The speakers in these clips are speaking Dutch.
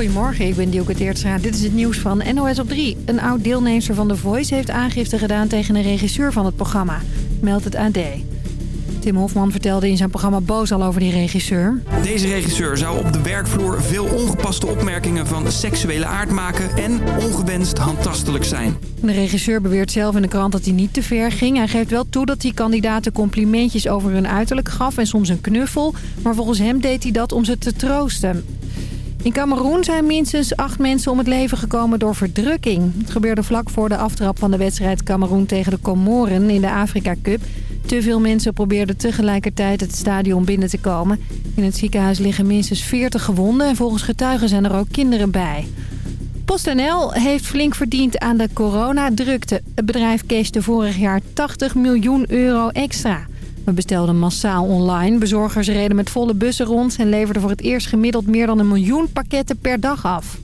Goedemorgen, ik ben Dielke Teertstra. Dit is het nieuws van NOS op 3. Een oud deelnemer van The Voice heeft aangifte gedaan tegen een regisseur van het programma. Meldt het AD. Tim Hofman vertelde in zijn programma Boos al over die regisseur. Deze regisseur zou op de werkvloer veel ongepaste opmerkingen van seksuele aard maken en ongewenst handtastelijk zijn. De regisseur beweert zelf in de krant dat hij niet te ver ging. Hij geeft wel toe dat hij kandidaten complimentjes over hun uiterlijk gaf en soms een knuffel. Maar volgens hem deed hij dat om ze te troosten. In Cameroen zijn minstens acht mensen om het leven gekomen door verdrukking. Het gebeurde vlak voor de aftrap van de wedstrijd Cameroen tegen de Comoren in de Afrika Cup. Te veel mensen probeerden tegelijkertijd het stadion binnen te komen. In het ziekenhuis liggen minstens 40 gewonden en volgens getuigen zijn er ook kinderen bij. PostNL heeft flink verdiend aan de coronadrukte. Het bedrijf cashte vorig jaar 80 miljoen euro extra. We bestelden massaal online. Bezorgers reden met volle bussen rond... en leverden voor het eerst gemiddeld meer dan een miljoen pakketten per dag af.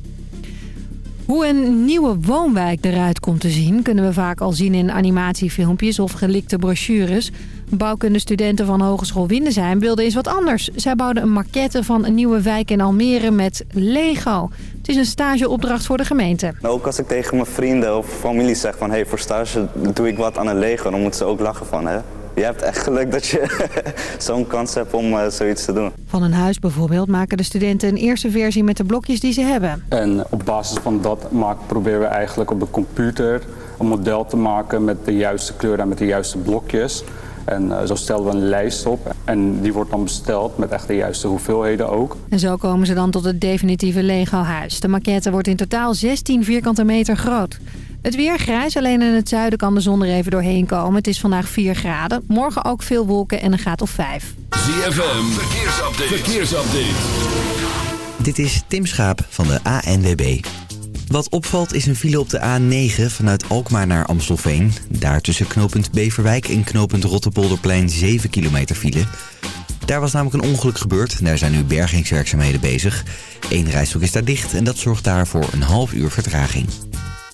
Hoe een nieuwe woonwijk eruit komt te zien... kunnen we vaak al zien in animatiefilmpjes of gelikte brochures. Bouwkundestudenten van Hogeschool Windesheim wilden eens wat anders. Zij bouwden een maquette van een nieuwe wijk in Almere met Lego. Het is een stageopdracht voor de gemeente. Ook als ik tegen mijn vrienden of familie zeg van... hé, hey, voor stage doe ik wat aan een Lego, dan moeten ze ook lachen van... hè. Je hebt echt geluk dat je zo'n kans hebt om uh, zoiets te doen. Van een huis bijvoorbeeld maken de studenten een eerste versie met de blokjes die ze hebben. En op basis van dat maken, proberen we eigenlijk op de computer een model te maken met de juiste kleuren en met de juiste blokjes. En uh, zo stellen we een lijst op en die wordt dan besteld met echt de juiste hoeveelheden ook. En zo komen ze dan tot het definitieve Lego-huis. De maquette wordt in totaal 16 vierkante meter groot. Het weer grijs, alleen in het zuiden kan de zon er even doorheen komen. Het is vandaag 4 graden. Morgen ook veel wolken en een graad of 5. ZFM, verkeersupdate. verkeersupdate. Dit is Tim Schaap van de ANWB. Wat opvalt is een file op de A9 vanuit Alkmaar naar Amstelveen. Daar tussen knooppunt Beverwijk en knooppunt Rotterpolderplein 7 kilometer file. Daar was namelijk een ongeluk gebeurd. Daar zijn nu bergingswerkzaamheden bezig. Eén rijstok is daar dicht en dat zorgt daarvoor een half uur vertraging.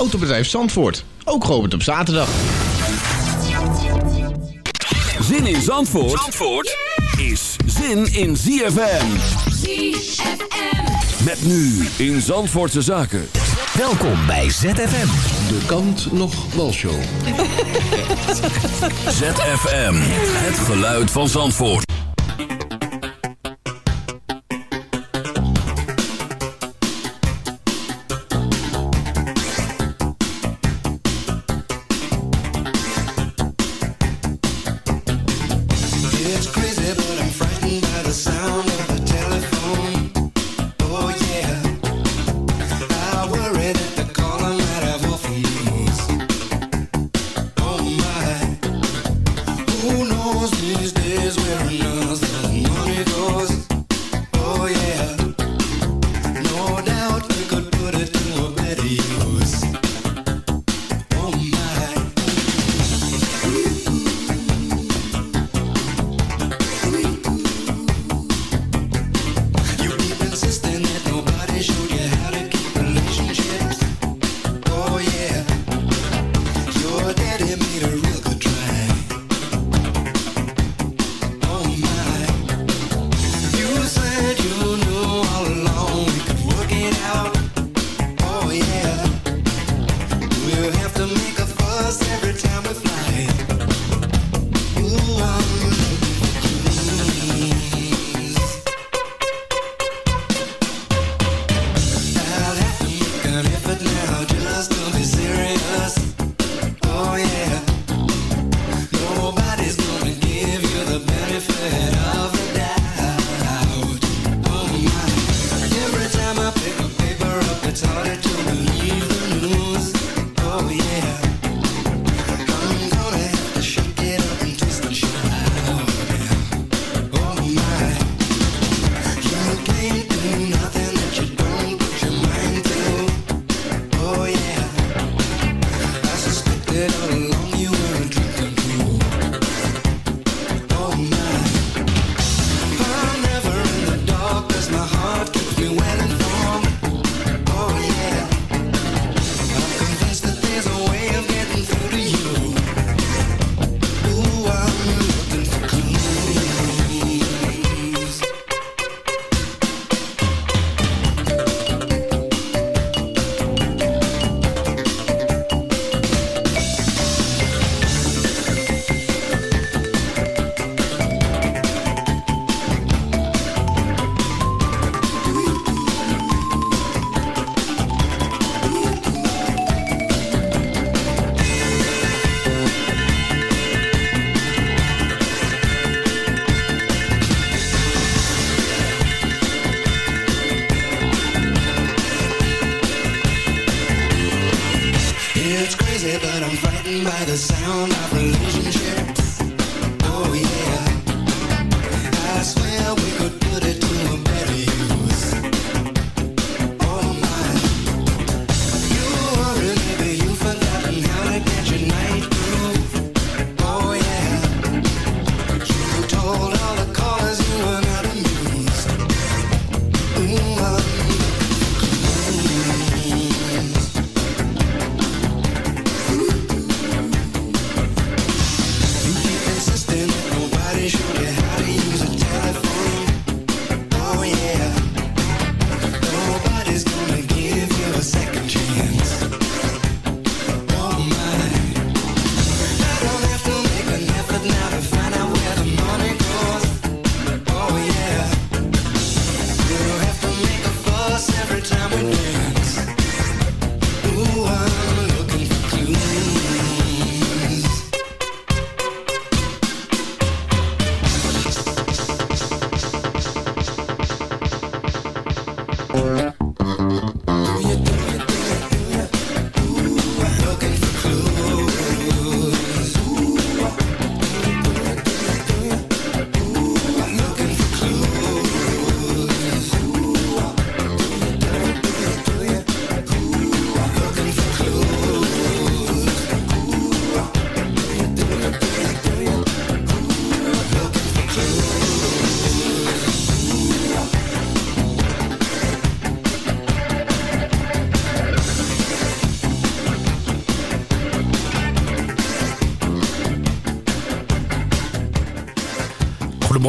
Autobedrijf Zandvoort. Ook geopend op zaterdag. Zin in Zandvoort, Zandvoort is zin in ZFM. ZFM. Met nu in Zandvoortse Zaken. Welkom bij ZFM. De kant nog show. ZFM. Het geluid van Zandvoort.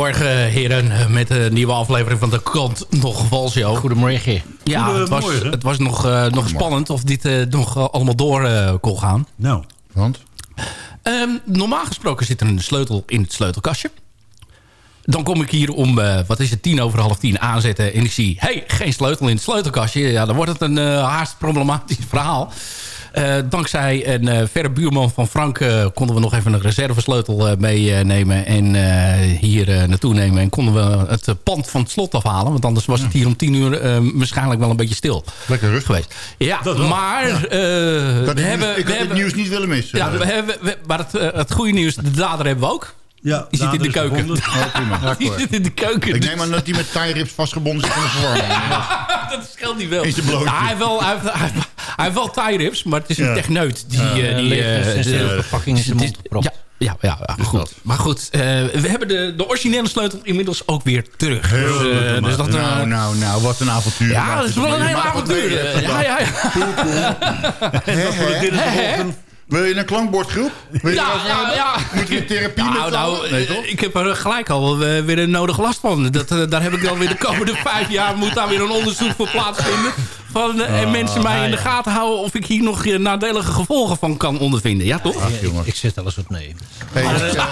Goedemorgen heren, met een nieuwe aflevering van de Kant Nog Valshow. Goedemorgen. Ja, het was, het was nog, eh, nog spannend of dit eh, nog eh, allemaal door eh, kon gaan. Nou, Want? Ehm, normaal gesproken zit er een sleutel in het sleutelkastje. Dan kom ik hier om, eh, wat is het, tien over half tien aanzetten... en ik zie, hey, geen sleutel in het sleutelkastje. Ja, dan wordt het een eh, haast problematisch verhaal. Eh, dankzij een eh, verre buurman van Frank... eh, konden we nog even een reservesleutel meenemen... en hier naartoe nemen. En konden we het pand van het slot afhalen. Want anders was het hier om tien uur waarschijnlijk wel een beetje stil Lekker rustig. geweest. Ja, maar we ik hebben... ik we had het hebben nieuws niet willen missen. ja, we hebben, we- maar het, het goede nieuws, de dader hebben we ook. Ja, Die zit in de is keuken. gevonden. Oh, prima. Die zit in de keuken. Ik neem aan dat hij met tie rips vastgebonden zit in de verwarming. dat scheelt niet wel. Blootje. Ja, hij, heeft wel, hij, heeft, hij, heeft, hij heeft wel tie rips, maar het is een Ja. techneut. Die, eh, die, eh, Een de- verpakking in zijn is- mond gepropt. Ja, ja, ja, ja, goed. Maar goed, eh, we hebben de, de originele sleutel inmiddels ook weer terug. Dus, dus dat, Nou, nou, nou, wat een avontuur. ja, dat is wel een hele avontuur. Ja, ja, ja. De dinsdagochtend. Wil je een klankbordgroep? Wil je Ja, erover ja, ja. Moeten we therapie met Nou, z'n nou, allen? Nee, eh, toch? ik heb er gelijk al eh, weer een nodige last van. Dat, eh, daar heb ik dan weer de komende vijf jaar... moet daar weer een onderzoek voor plaatsvinden. Van, eh, en mensen mij in de gaten houden... of ik hier nog eh, nadelige gevolgen van kan ondervinden. Ja, toch? Ja, ik, ik zet alles op nee. Hey, ik, eh,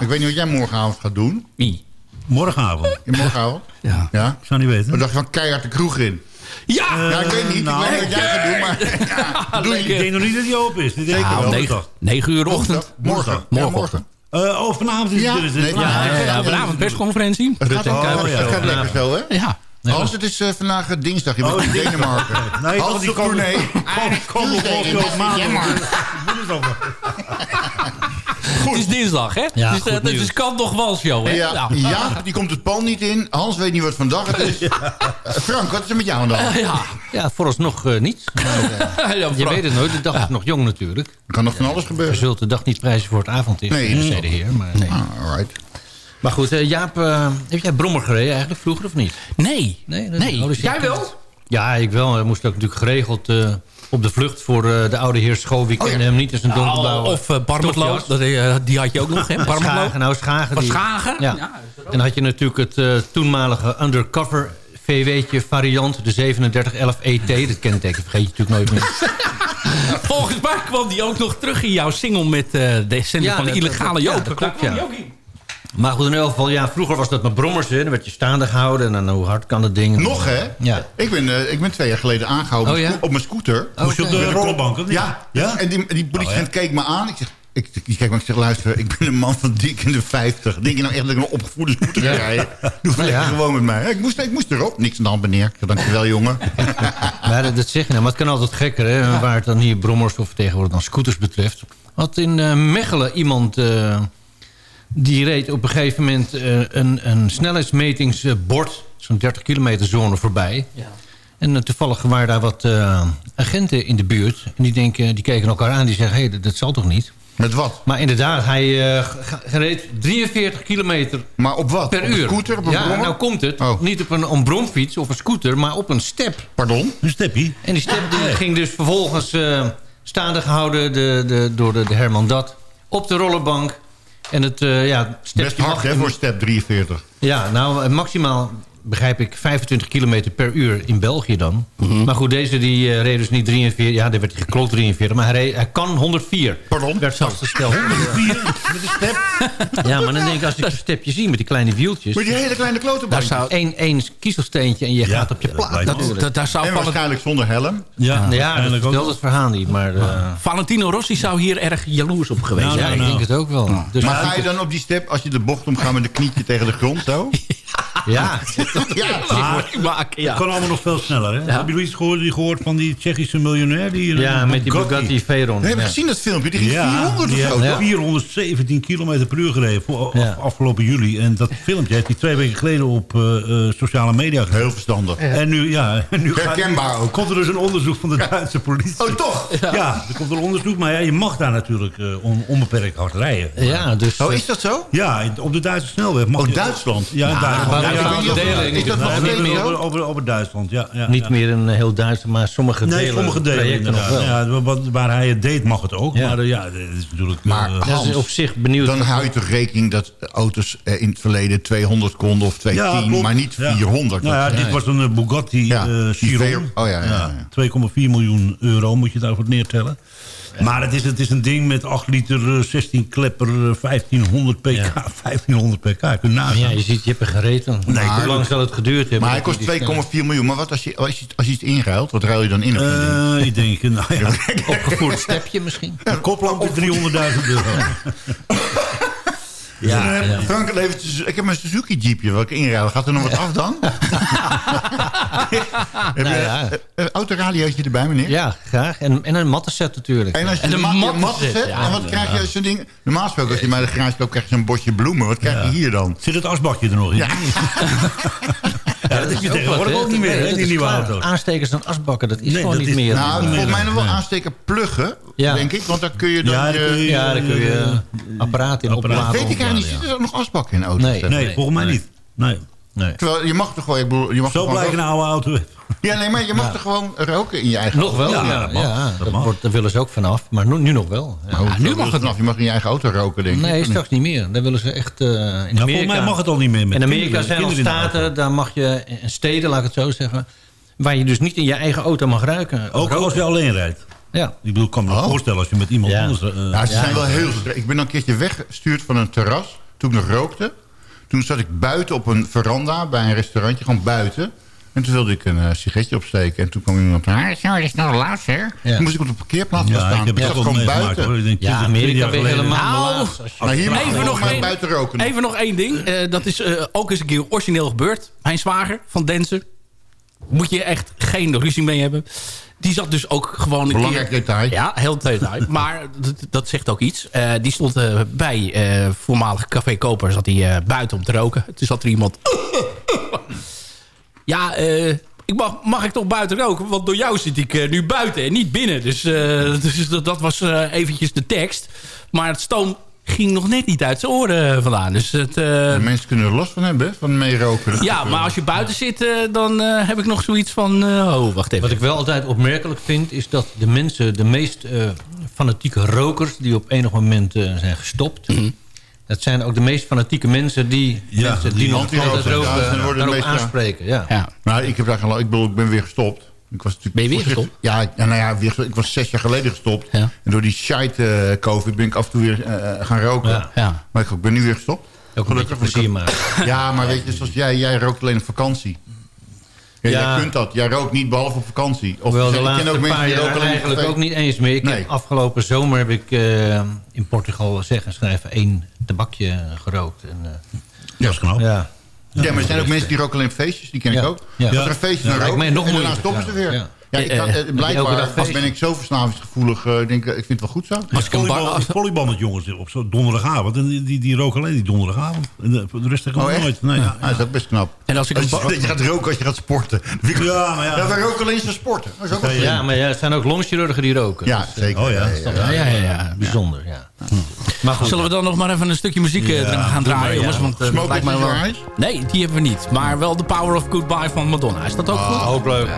ik weet niet wat jij morgenavond gaat doen. Wie? Morgenavond. In morgenavond? Ja. Ja? Ik zou niet weten. Wat dacht je van keihard de kroeg in? Ja! Ja, ik weet niet. nou, ik weet niet wat jij gaat doen, maar... Ja, doe Ik denk nog niet dat hij open is. Dit denk ik Nou, wel. negen, Woensdag. negen uur ochtend. Morgen. Ja, Morgen. morgen. Eh, oh, vanavond is het. nee, ja, vanavond persconferentie. Het gaat, en oh, Kuipers het gaat lekker zo, hè? Ja. Hans, het is eh, vandaag eh, dinsdag. Je bent Oh, in dinsdag. Denemarken. Nee, Hans, want die op komen- tournee. Kom op, Tuesday op in maandag. Het is dinsdag, hè? Ja, dus, goed eh, dus nieuws. het kan nog wel show, hè? Ja, ja, die komt het pal niet in. Hans weet niet wat vandaag het is. Eh, Frank, wat is er met jou aan de hand? Ja. Ja, vooralsnog uh, niet. Maar, ja, je weet het nooit, de dag is nog jong natuurlijk. Er kan nog van alles Je gebeuren. zult de dag niet prijzen voor het avondlicht, Nee, nee, dat zei is de heer. Maar, Ah, alright. maar goed, eh, Jaap, eh, heb jij brommer gereden eigenlijk vroeger of niet? Nee. Nee, Nee. Dus je Jij wel? Ja, ik wel. Hij moest ook natuurlijk geregeld eh, op de vlucht voor eh, de oude heer Schoof. Ik kende hem niet als een donkerblauwe of uh, dat, die had je ook nog, hè? Schagen, nou Schagen. Die- Schagen? Ja. Ja, En dan had je natuurlijk het toenmalige undercover VW'tje variant, de 3711 ET. E Dat kenteken vergeet je natuurlijk nooit meer. Volgens mij kwam die ook nog terug in jouw single met de zender Ja, van de illegale ja, dat klopt, kwam ja. Maar goed, in elk geval, ja, vroeger was dat met brommers. Hè. Dan werd je staande gehouden en dan hoe hard kan dat ding. Nog, hè? Ja. Ik ben, eh, ik ben twee jaar geleden aangehouden Oh, ja? op mijn scooter. Moest je op de rollenbank? Ja, Ja? en die, die politieagent keek me aan. Ik zeg, ik, keek me, ik zeg, luister, ik ben een man van dik in de 50. Denk je nou echt dat ik een opgevoerde scooter ga rijden? Doe Nou ja. gewoon met mij. Ik moest, ik moest erop. Niks aan de hand, meneer. Dankjewel, jongen. Maar dat, dat zeg je nou, maar het kan altijd gekker, hè? Waar het dan hier brommers of tegenwoordig dan scooters betreft. had in eh, Mechelen iemand... eh, die reed op een gegeven moment eh, een, een snelheidsmetingsbord... zo'n 30 kilometer zone voorbij. En eh, toevallig waren daar wat eh, agenten in de buurt. En die, denken, die keken elkaar aan die zeggen... hé, dat, dat zal toch niet? Met wat? Maar inderdaad, hij eh, reed 43 kilometer Maar op wat? per op een uur. scooter? Op een ja, brommer? nou komt het. Oh. Niet op een, een bromfiets of een scooter, maar op een step. Pardon? Een steppie. En die step die ging dus vervolgens eh, staande gehouden de, de, door de, de Herman Dat op de rollerbank. En het uh, ja, Best hard voor step 43. Ja, nou eh, maximaal begrijp ik 25 kilometer per uur in België dan. Mhm. Maar goed, deze die eh, reed dus niet 43. Ja, daar werd hij geklokt 43. Maar hij, reed, hij kan 104. Pardon? Werd vastgesteld. 104 met een step. Ja, maar dan denk ik, als ik zo'n stepje zie met die kleine wieltjes... Maar die hele kleine klote Daar zou, één, één kiezelsteentje en je Ja, gaat op je ja, dat plaat. dat, dat, daar zou En waarschijnlijk zonder helm. Ja, Ja, dat ook. vertelt het verhaal niet, maar... eh, Valentino Rossi zou hier erg jaloers op geweest Nou, zijn. ja, ik denk het ook wel. Dus Maar ga je dan op die step, als je de bocht omgaat met een knietje tegen de grond zo? Ja, Ja, Maar maken, ja. het kan allemaal nog veel sneller. Hè? Hebben jullie iets gehoord, gehoord van die Tsjechische miljonair? Die ja met die Bugatti Veyron. we hebben Ja. gezien dat filmpje. Die ging Ja, 400 of die zo. heeft toch? 417 kilometer per uur gereden voor, af- Ja. afgelopen juli. En dat filmpje heeft hij twee weken geleden op eh, eh, sociale media gezet. Heel verstandig. En nu, ja, en nu gaat- Herkenbaar ook. komt er dus een onderzoek van de Duitse politie. Oh, toch? Ja. er komt een onderzoek, maar ja, je mag daar natuurlijk eh, on- onbeperkt hard rijden. Ja, dus... Oh, is dat zo? Ja, op de Duitse snelweg mag Oh, je- Duitsland? Ja, in Duitsland. Niet delen? Is dat nog Nee, steeds over, over, Duitsland, ja. ja Niet ja. meer een heel Duitse, maar sommige Nee, delen. sommige delen nog wel. Ja, wat, waar hij het deed mag het ook. Ja. Maar eh, ja, dat is natuurlijk... Maar eh, Dat is op zich benieuwd. dan hou je toch rekening dat auto's eh, in het verleden 200 konden of 210, klopt. maar niet Ja. 400. Nou ja, dit was een eh, Bugatti eh, Chiron. Veyron. Oh ja, ja, ja. 2,4 miljoen euro moet je daarvoor neertellen. Maar het is, het is een ding met 8 liter, eh, 16 klepper, eh, 1500 pk. Ja. 1500 pk, kun je nagaan. Ja, je ziet, je hebt er gereden. Nee, Hoe lang zal het geduurd hebben? Maar hij kost die snelheid- 2,4 miljoen. Maar wat als je, als je, als je iets inruilt, wat ruil je dan in? Eh, ik denk, eh, nou ja, Opgevoerd stepje misschien? een koplamp is 300.000 euro. Ja, ja. Eh, Frank, even, Suzu- ik heb een Suzuki Jeepje wat ik inruil. Gaat er nog wat af dan? heb je Nou ja. een, een autoradiootje erbij, meneer? Ja, graag. En, en een mattenset natuurlijk. En als je En de, ma- je matten matten zet, zet, ja. en wat krijg je als zo'n ding... Normaal gesproken, als je bij de garage koopt, krijg je zo'n bosje bloemen. Wat krijg je hier dan? Zit het asbakje er nog in? Ja, dat is je tegenwoordig ook niet meer, hè, die nieuwe auto. Aanstekers en asbakken, dat is Nee, gewoon dat niet is- meer. Nou, volgens mij nog wel aansteken pluggen, Ja. denk ik. Want dan kun je dan... Ja, dan kun je- ja, kun je eh, apparaat in apparaat. opladen. weet ik eigenlijk niet, Ja. zitten er ook nog asbakken in de auto? Nee. Nee, volgens mij nee. niet. Nee. Nee. Terwijl je mag toch gewoon... Ik bedoel, je mag Zo blijkt een oude auto. Ja, nee, maar je mag toch gewoon roken in je eigen Nog wel, Ja, ja. dat ja, mag. Dat wordt, daar willen ze ook vanaf. Maar nu, nu nog wel. Nu mag het vanaf. Je mag in je eigen auto roken, denk ik. Nee, straks niet meer. Daar willen ze echt... eh in Ja, Amerika, volgens mij mag het al niet meer. Met in Amerika kinderen- zijn auto. staten, daar mag je... In steden, laat ik het zo zeggen... waar je dus niet in je eigen auto mag ruiken. Ook roken. als je alleen rijdt. Ja. Ik bedoel, ik kan me Oh. voorstellen als je met iemand Ja. anders... eh, Ja, ze Ja. zijn wel heel. Ik ben dan een keertje weggestuurd van een terras. Toen ik nog rookte. Toen zat ik buiten op een veranda bij een restaurantje. Gewoon buiten. En toen wilde ik een eh, sigaretje opsteken. En toen kwam iemand naar. Ah, zo, dat is nog laat, hè? Toen moest ik op de parkeerplaats gaan ja, staan. ik heb wel gewoon buiten. Denk, Ja, 20, Amerika 20 ben helemaal Nou, Maar hier mag Even je nog één- buiten roken. Even nog één ding. Eh, dat is eh, ook eens een keer origineel gebeurd. Mijn zwager van Densen. Moet je echt geen ruzie mee hebben. Die zat dus ook gewoon een Belangrijk keer... detail. Ja, heel detail. maar dat, dat zegt ook iets. Eh, die stond bij eh voormalig Café Koper. Zat hij eh, buiten om te roken. Toen zat er iemand... ja, eh, ik mag, mag ik toch buiten roken? Want door jou zit ik eh, nu buiten en niet binnen. Dus, eh, dus dat, dat was eh, eventjes de tekst. Maar het stoom ging nog net niet uit zijn oren vandaan. Dus het... eh, Mensen kunnen er last van hebben, van meeroken. Ja, maar als je buiten zit, eh, dan eh, heb ik nog zoiets van... eh, oh, wacht even. Wat ik wel altijd opmerkelijk vind... is dat de mensen, de meest eh, fanatieke rokers... die op enig moment eh, zijn gestopt... Mhm. Dat zijn ook de meest fanatieke mensen... die Ja, mensen die, die nog altijd ja, ja. aanspreken. Ja. Ja. Nou, ik heb daar ik, bedoel, ik ben weer gestopt. Ik was natuurlijk Ben je weer voorzichtig- Ja, nou ja, weer, gestopt. ik was zes jaar geleden gestopt. Ja. En door die shite eh, covid ben ik af en toe weer eh, gaan roken. Ja. Ja. Maar ik, ik ben nu weer gestopt. Ook ik plezier maken. Ja, maar weet je, zoals jij, jij rookt alleen op vakantie. Ja, Ja. Jij kunt dat. Jij rookt niet behalve op vakantie. Of Hoewel de ik ken laatste ook mensen paar die jaar roken eigenlijk ook niet eens meer. Ik Nee. heb afgelopen zomer heb ik eh, in Portugal zeg en schrijven één tabakje gerookt. En, eh, Dat is knap. ja. Ja, maar er zijn ook mensen die roken alleen op feestjes. Die ken ik Ja. ook. Ja. Als er een feestje Ja, lijkt roken nog en daarna stoppen ze ja. weer. Ja. Ja, ik kan, Eh, eh, eh, blijkbaar als ben ik zo verslavingsgevoelig. eh, ik denk, eh, ik vind het wel goed zo. Als ik een bar... Volleybal, als- met jongens op zo'n donderdagavond. En die, die, die roken alleen die donderdagavond. En de, de rest Oh, nooit. Nee, ja, Ah, dat is ook best knap. En als ik een Als je, dat je gaat roken als je gaat sporten. Ja, maar ja. Ja, wij roken alleen voor sporten. Dat is ook wel Ja, maar ja, er zijn ook longchirurgen die roken. Ja, Dus, eh, zeker. Oh, ja. Ja, ja, ja, ja. Bijzonder, ja. Maar goed. Zullen we dan nog maar even een stukje muziek eh, gaan draaien, maar, jongens? ja. Want, eh, dat Smoke lijkt mij wel... Nee, die hebben we niet. Maar wel The Power of Goodbye van Madonna. Is dat ook goed? Ook leuk.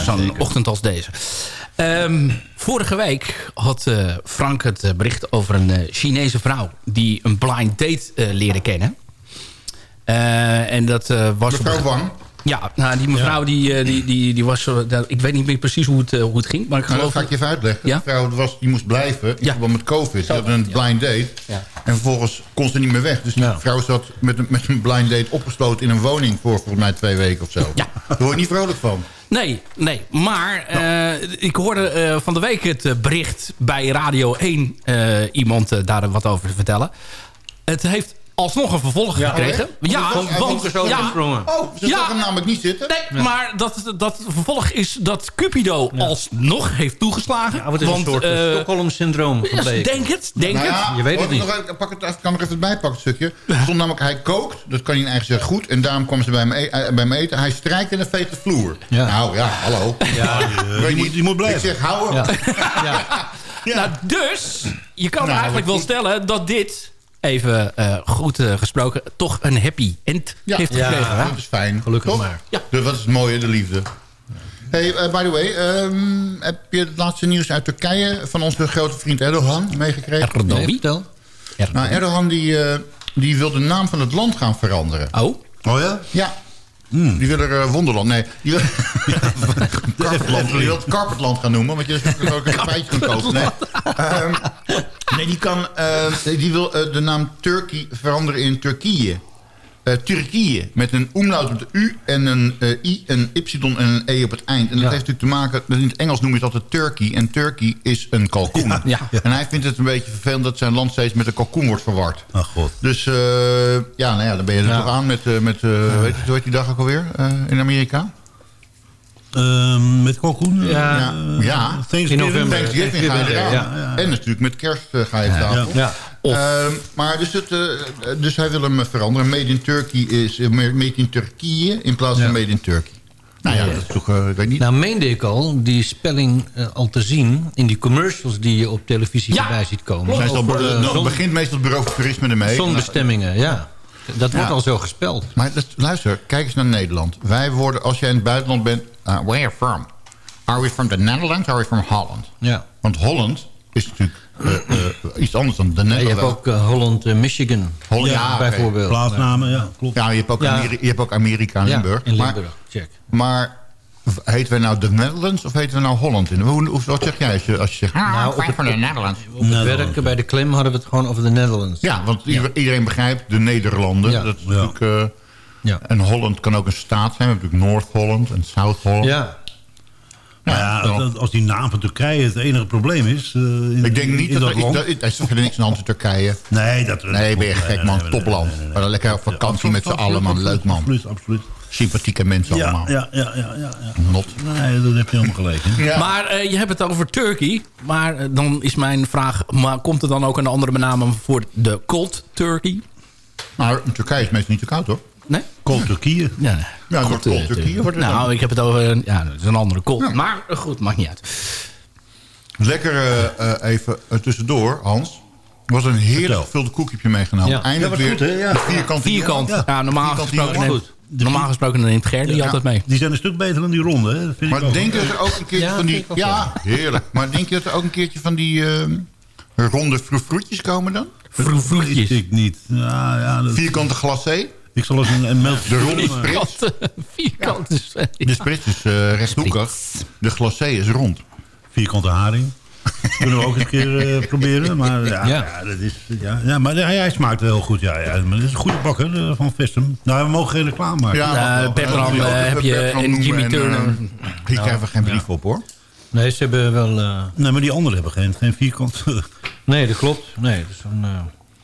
Zo'n ochtend als deze. Ehm, vorige week had eh, Frank het eh, bericht over een eh, Chinese vrouw... die een blind date eh, leerde kennen. En dat was... Mevrouw Wang. Ja, nou, die mevrouw die, eh, die, die, die was... dat- ik weet niet meer precies hoe het, eh, hoe het ging. Maar ik Nou, dat geloof... ga ik je even uitleggen. Ja? De vrouw was, die moest blijven in Ja. verband met COVID. Ze Zo, had een ja. blind date. Ja. En vervolgens kon ze niet meer weg. Dus die Ja. vrouw zat met een, met een blind date opgesloten in een woning... voor volgens mij twee weken of zo. Ja. Daar word je niet vrolijk van. Nee, nee. Maar eh, ik hoorde eh, van de week het eh, bericht bij Radio 1... eh, iemand eh, daar wat over te vertellen. Het heeft alsnog een vervolg gekregen. Ja, Van- want... Focus overgesprongen. Oh, ze Ja. zag hem namelijk niet zitten. Nee, maar dat, dat vervolg is dat Cupido alsnog heeft toegeslagen. Ja, wat is want, een soort eh, Stockholm-syndroom ja, gebleken. denk het, denk Nou het. ja, Je weet het niet. nog even- pak het, even- kan er even bijpakken, het stukje. Stond namelijk, hij kookt, dat kan je in eigen zeggen goed. En daarom kwam ze bij me, e- eh, bij me eten. Hij strijkt en dan veegt de vloer. Ja. Nou ja, hallo. Ja, Weet die moet- die moet blijven. Ik zeg, hou hem. ja. Nou, dus, je kan Nou, eigenlijk wel stellen dat dit, even eh, goed eh, gesproken, toch een happy end Ja, heeft Ja. gekregen. hè? dat is fijn. Gelukkig Toch? maar. Ja. De, wat is het mooie, de liefde. Hey, eh, by the way, ehm, heb je het laatste nieuws uit Turkije... van onze grote vriend Erdogan meegekregen? Erdogan. Nee, vertel. Nou, Erdogan die, eh, die wil de naam van het land gaan veranderen. Oh, Oh ja? Ja. Die wil er eh, Wonderland, nee. Die wil, het Carpetland gaan noemen, want je is ook een feitje kan kopen. Nee. Ehm, nee, die, kan, eh, die wil eh, de naam Turkey veranderen in Turkije. Eh, Turkije, met een umlaut op de U en een eh, I, een Y en een E op het eind. En dat Ja. heeft natuurlijk te maken, met- in het Engels noemen ze dat altijd Turkey. En Turkey is een kalkoen. Ja. En hij vindt het een beetje vervelend dat zijn land steeds met een kalkoen wordt verward. Ach god. Dus eh, ja, nou ja, dan ben je er Ja. toch aan met, eh, met eh, weet je, hoe heet die dag ook alweer eh, in Amerika? Ehm, met kalkoen? Ja, ja. Thanksgiving? In november. Thanksgiving je ja. En natuurlijk met kerst ga je op tafel. Ja. Ehm, maar dus, het, eh, dus hij wil hem veranderen. Made in Turkey is eh, made in Turkije in plaats van made in Turkey. Nou ja, dat is toch, eh, ik weet niet. Nou, meende ik al die spelling al te zien... in die commercials die je op televisie Ja, voorbij ziet komen. Zijn ze al, Over, dan zon- begint meestal het bureau voor toerisme ermee. zonbestemmingen, ja. Dat wordt al zo gespeld. Maar luister, kijk eens naar Nederland. Wij worden, als jij in het buitenland bent... where are you from? Are we from the Netherlands or are we from Holland? Ja. Want Holland is natuurlijk iets anders dan de Ja, je hebt ook eh, Holland, eh, Michigan, Holland, ja, bijvoorbeeld. Plaatsnamen, ja, klopt. Ja, je hebt ook, Ja. Ameri- je hebt ook Amerika en Ja, Limburg. in Maar- Limburg, check. Maar, heten wij nou de Netherlands of heten we nou Holland? In? Hoe, hoe, wat zeg jij als je, als je zegt... Ah, Nou, op het- van de Netherlands. Op het werk bij de Klem hadden we het gewoon over de Netherlands. Ja, want ieder- iedereen begrijpt de Nederlanden. Ja. Dat is Ja. natuurlijk... eh, Ja. en Holland kan ook een staat zijn. We hebben natuurlijk Noord-Holland en Zuid-Holland. Ja. Nou ja, dat- als die naam van Turkije het enige probleem is... eh, in, Ik denk niet in dat, dat er, land. dat, er is verder niks aan Turkije. Nee, dat... Nee, ben je gek nee, man. Topland. nee, nee, nee. Maar dan lekker op vakantie met z'n allen man. Leuk man. Absoluut, absoluut. Sympathieke mensen Ja, allemaal. ja, ja, ja, ja, ja. Not. Nee, dat heb je helemaal gelijk. Ja. Maar eh, je hebt het over Turkey. Maar eh, dan is mijn vraag... Maar komt er dan ook een andere benaming voor de cold turkey? Maar Turkije is meestal niet zo koud hoor. Nee? Cold Turkije. Ja, nee. Ja, Cold, maar cold eh, Turkije wordt het Nou, dan. ik heb het over... Ja, dat is een andere cold. Maar eh, goed, maakt niet uit. Lekker eh, eh, even eh, tussendoor, Hans. Er was een heerlijk gevulde koekje meegenomen. Ja. Eindelijk Ja, weer goed, hè? Ja. de vierkante Vierkant. jongen. Ja, normaal Vierkante gesproken, neemt, normaal gesproken neemt Ger die altijd mee. Die zijn een stuk beter dan die ronde. Hè? Vind ik Maar denk je dat er ook een keertje Ja, van die... Ja, heerlijk. Maar denk je dat er ook een keertje van die ehm, ronde froefroetjes komen dan? Vroeg-vroegjes. Ik niet. Ja, ja, dat- Vierkante glacé? Ik zal eens een, een mailtje De ronde sturen, maar- sprits. Vierkant is... De sprits is eh, rechthoekig. De glacé is rond. Vierkante haring. Kunnen we ook eens een keer eh, proberen. Maar ja, Ja. ja. dat is, ja, ja maar hij, hij smaakt heel goed. Ja, ja. Maar dat is een goede bakker eh, van Vestum. Nou, we mogen geen reclame maken. Ja, Eh. Bertram, eh, ook heb je Bertram en Jimmy en, Turner. eh, Hier krijgen we geen brief op hoor. Nee, ze hebben wel... eh, Nee, maar die anderen hebben geen, geen vierkant. Nee, dat klopt. Nee, dat is een eh,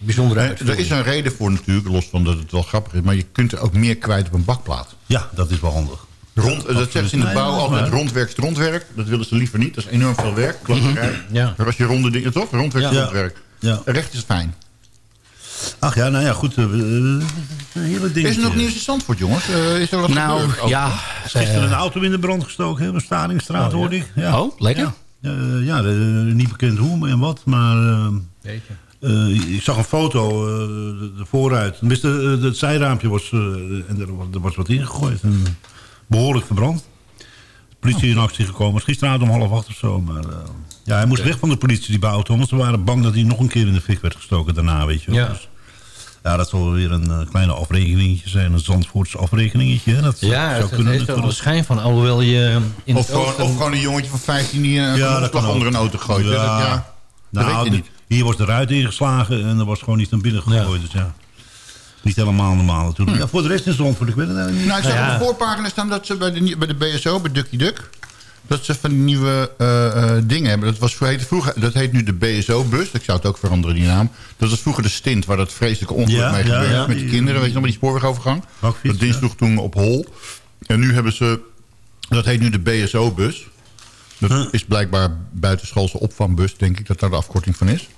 bijzondere uitvoering. Er is een reden voor natuurlijk, los van dat het wel grappig is. Maar je kunt er ook meer kwijt op een bakplaat. ja, dat is wel handig. Rond, dat zegt ze in de bouw altijd waar. rondwerk is rondwerk. Dat willen ze liever niet. Dat is enorm veel werk. Klapperij. Ja. Maar als je ronde dingen... Toch? Rondwerk is Ja. rondwerk. Ja. Recht is fijn. Ach ja, nou ja, goed. eh, eh, een hele ding. Is er nog nieuws in Zandvoort, jongens? Eh, is er wat Nou, ja. Gisteren een auto in de brand gestoken, hè, op de Stadingstraat, hoorde ik. Ja. Oh, lekker. Ja, ja niet bekend hoe en wat, maar... Weet je. Eh, ik zag een foto, eh, de, de vooruit. Tenminste, eh, het zijraampje was, en er, was- er was wat ingegooid. En behoorlijk verbrand. De politie in actie gekomen. was Gisteravond om half acht of zo. Maar, eh, ja, hij moest weg van de politie, die auto. Want ze waren bang dat hij nog een keer in de fik werd gestoken daarna, weet je wel. Ja. Dus, Ja, dat zal weer een kleine afrekeningetje zijn. Een Zandvoorts afrekeningetje. hè. Dat zou- Ja, zou het kunnen heeft wel een schijn van. Alhoewel je in Of het gewoon, oosten- of gewoon een jongetje van 15 die een Ja, ja, ook. onder een auto gooit. Dat, ja, dat nou, weet je de- niet. Hier was de ruit ingeslagen en er was gewoon niet naar binnen gegooid. Dus ja, niet helemaal normaal natuurlijk. Ja, voor de rest weet het niet. Nou, ik zag Ja. op de voorpagina staan dat ze bij de, bij de BSO, bij Ducky Duck... dat ze van die nieuwe eh, eh, dingen hebben. Dat, was, heette vroeger, dat heet nu de BSO-bus. Ik zou het ook veranderen, die naam. Dat was vroeger de stint waar dat vreselijke ongeluk Ja, mee gebeurde. ja. Met die kinderen, weet je nog, met die spoorwegovergang. Bakfiets, dat ja. sloeg toen op hol. En nu hebben ze... Dat heet nu de BSO-bus. Dat is blijkbaar buitenschoolse opvangbus, denk ik, dat daar de afkorting van is.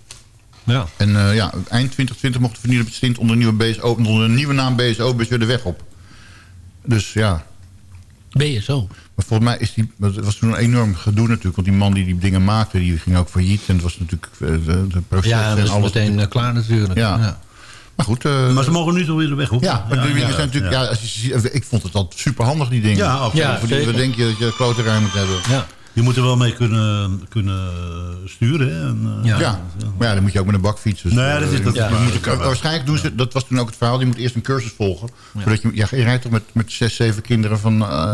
Ja. En eh, ja, eind 2020 mocht de vernieuwde stint onder een nieuwe, BSO, onder een nieuwe naam BSO-bus weer de weg op. Dus ja, Ben je zo? maar volgens mij is die, het was toen een enorm gedoe natuurlijk. Want die man die die dingen maakte, die ging ook failliet. En het was natuurlijk eh, de, de proces Ja, dat en is alles. meteen eh, klaar natuurlijk. Ja. Maar goed. eh, Maar ze mogen nu toch weer de weg op. ja, maar die dingen zijn natuurlijk, ja. als je, ik vond het altijd super handig die dingen. Ja, absoluut. Ja, Voor die, denk je dat je klote ruim moet hebben? Ja. Je moet er wel mee kunnen, kunnen sturen. Hè? En, eh, Ja. Ja. maar ja, dan moet je ook met een bakfiets. Dus, Nee, dat is- eh, dat moet- waarschijnlijk doen ze, dat was toen ook het verhaal, je moet eerst een cursus volgen. Zodat je, ja, je rijdt toch met, met zes, zeven kinderen van eh,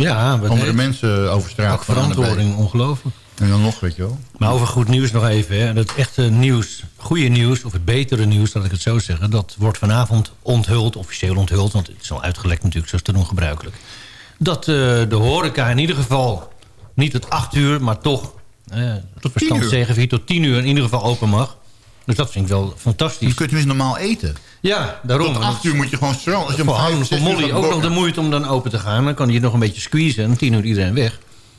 andere heet. mensen over straat. Ook verantwoording, ongelooflijk. En dan nog, weet je wel. Maar over goed nieuws nog even. Hè. Dat echte nieuws, goede nieuws, of het betere nieuws, laat ik het zo zeggen... dat wordt vanavond onthuld, officieel onthuld... want het is al uitgelekt natuurlijk, zoals te doen gebruikelijk... dat eh, de horeca in ieder geval niet tot acht uur, maar toch... Eh, tot verstand zeggen tot tien uur in ieder geval open mag. Dus dat vind ik wel Je fantastisch. kunt tenminste normaal eten. Ja, daarom. Tot acht uur moet je gewoon strand. Als je voor, Harm, voor Molly ook nog de moeite om dan open te gaan. Dan kan je nog een beetje squeezen en om tien uur iedereen weg.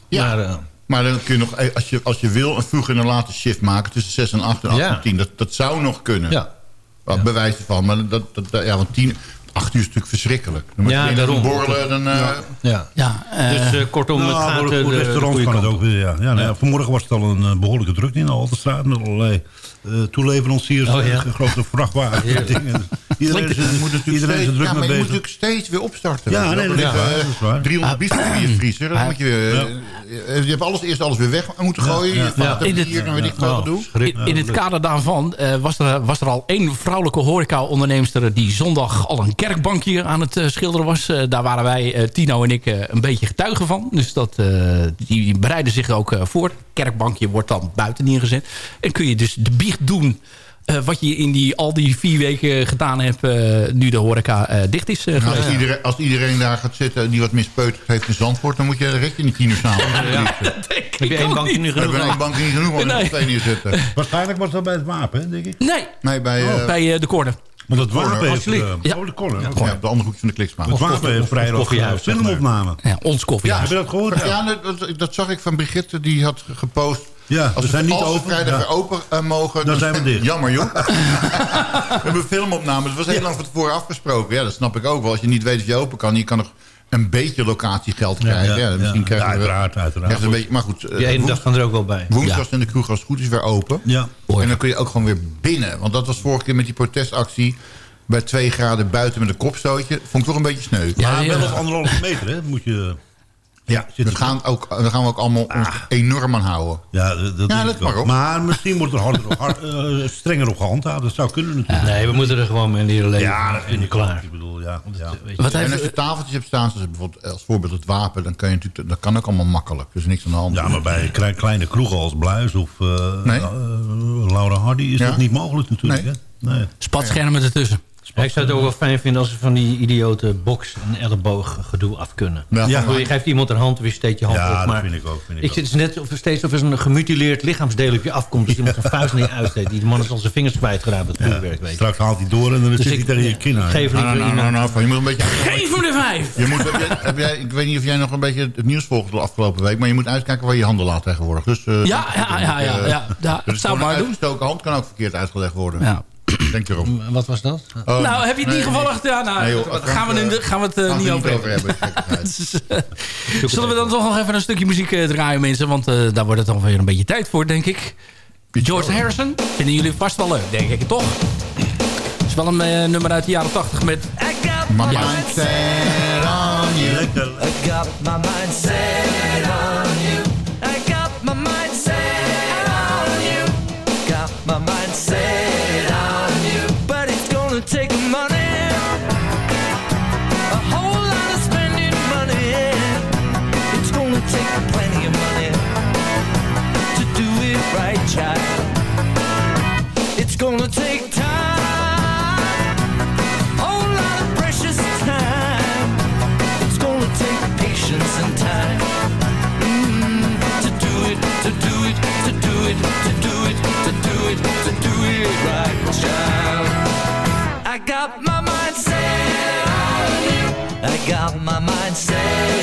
Ja. Maar, eh, Maar dan kun je nog, eh, als je, als je wil, een vroeg en een late shift maken... tussen 6 en 8 en 8 Ja. en 10. Dat, dat zou nog kunnen. ja. Wat Bewijs ervan. Maar dat, dat, ja, want 10, 8 uur is natuurlijk verschrikkelijk. Dan moet Ja, je daarom. borrelen. Dan, eh, ja. Ja, Dus eh, kortom, Nou, het gaat voor, de, de restaurants goede kan het ook weer, ja. ja, nou ja, vanmorgen was het al een eh, behoorlijke drukte in de Altenstraat... met allerlei eh, toeleveranciers, Oh, ja. eh, grote vrachtwagens en dingen. Iedereen is, moet natuurlijk iedereen er steeds, druk ja, maar je moet natuurlijk steeds weer opstarten. Ja, nee, dat is waar, liggen, dat is waar. eh, 300 biefstukken in je vriezer. Dan Ah. moet je, weer, Ja. eh, je hebt alles, eerst alles weer weg moeten gooien. Je In het- bier en weet ik veel wat doen. In, in het kader daarvan eh, was, er, was er al één vrouwelijke horeca-onderneemster... die zondag al een kerkbankje aan het eh, schilderen was. Eh, daar waren wij, eh, Tino en ik, eh, een beetje getuigen van. Dus dat, eh, die bereiden zich ook eh, voor. Het kerkbankje wordt dan buiten neergezet. En kun je dus de doen... eh, wat je in die, al die vier weken gedaan hebt... eh, nu de horeca eh, dicht is eh, Nou, als, iedereen, als iedereen daar gaat zitten die wat mispeuterd heeft in Zandvoort... dan moet je direct in die tien uur s'avonds. Heb je één bankje nu We hebben genoeg? één bank niet genoeg, maar Nee. twee neerzetten. Waarschijnlijk was dat bij het wapen, hè, denk ik. Nee, Nee, bij, eh, bij de corner. Want het wapen heeft... eh, Ja. Oh, de corner. ja, de andere hoekje van de kliksmaat. Het wapen heeft vrijdag filmopname. Ja, ons koffie. Ja, Heb je dat gehoord? Ja, dat, dat, dat zag ik van Brigitte, die had gepost... Ja, als we zijn niet als we open. vrijdag Ja. weer open eh, mogen... Dan zijn we dicht. Jammer, joh. we hebben een filmopname. Het was heel lang van tevoren afgesproken. Ja, dat snap ik ook wel. Als je niet weet of je open kan... je kan nog een beetje locatiegeld krijgen. Ja, misschien ja. krijgen we... uiteraard, uiteraard. een beetje, maar goed, eh, Die ene dag kan er ook wel bij. woensdag zijn de kroeg als het goed is weer open. Ja. En dan kun je ook gewoon weer binnen. Want dat was vorige keer met die protestactie... bij twee graden buiten met een kopstootje. Vond ik toch een beetje sneu. Ja, Maar ja. wel op anderhalve meter, hè? Moet je... Ja, daar gaan, ook, daar gaan we ook allemaal ons enorm aan houden. Ja, dat, maar op. Maar misschien wordt er harder, hard, eh, strenger op gehandhaafd. Dat zou kunnen natuurlijk. Nee, we moeten er gewoon mee leren leven. Ja, dat vind ik klaar. ook. Ik bedoel, ja. ja. Wat En heeft, als je tafeltjes hebt staan, zoals bijvoorbeeld als voorbeeld het wapen... dan kan je natuurlijk, dat kan ook allemaal makkelijk. Er is niks aan de hand. Ja, maar bij kle- kleine kroegen als Bluis of eh, Nee. eh, Laura Hardy is Ja. dat niet mogelijk natuurlijk. Nee. Hè? Nee. spatschermen ertussen. Ja, ik zou het ook wel fijn vinden als ze van die idiote box- en elleboog gedoe af kunnen. Ja, Ja. Je geeft iemand een hand of je steekt je hand Ja, op. dat Maar vind ik ook, vind ik ik ook. zit dus net of steeds of er een gemutileerd lichaamsdeel op je afkomt. Dus iemand zijn vuist niet uitsteekt. Die man is al zijn vingers kwijtgeraakt met vuurwerk. Weet je. Straks haalt hij door en dan Dus zit hij ik- tegen je kin aan. Geef Nou, liever nou, nou, nou, van, je moet een beetje... Geef hem de vijf! Je moet, heb jij, heb jij, ik weet niet of jij nog een beetje het nieuws volgt de afgelopen week... maar je moet uitkijken waar je handen laat tegenwoordig. Dus, eh, Ja, ja, ja, ja, eh, ja. ja dus zou maar een doen. uitgestoken hand kan ook verkeerd uitgelegd worden. Ja. Denk erop. Wat was dat? Oh, Nou, heb je het niet nee, gevolgd? Ja, nou, Nee, joh, gaan we, nu- eh, gaan we het eh, niet over hebben. Dus, Zullen we dan toch nog even een stukje muziek eh, draaien, mensen? Want eh, daar wordt het dan weer een beetje tijd voor, denk ik. George Harrison vinden jullie vast wel leuk, denk ik, toch? Het is wel een eh, nummer uit de jaren 80 met... My mind set on you. I got my mind set my mind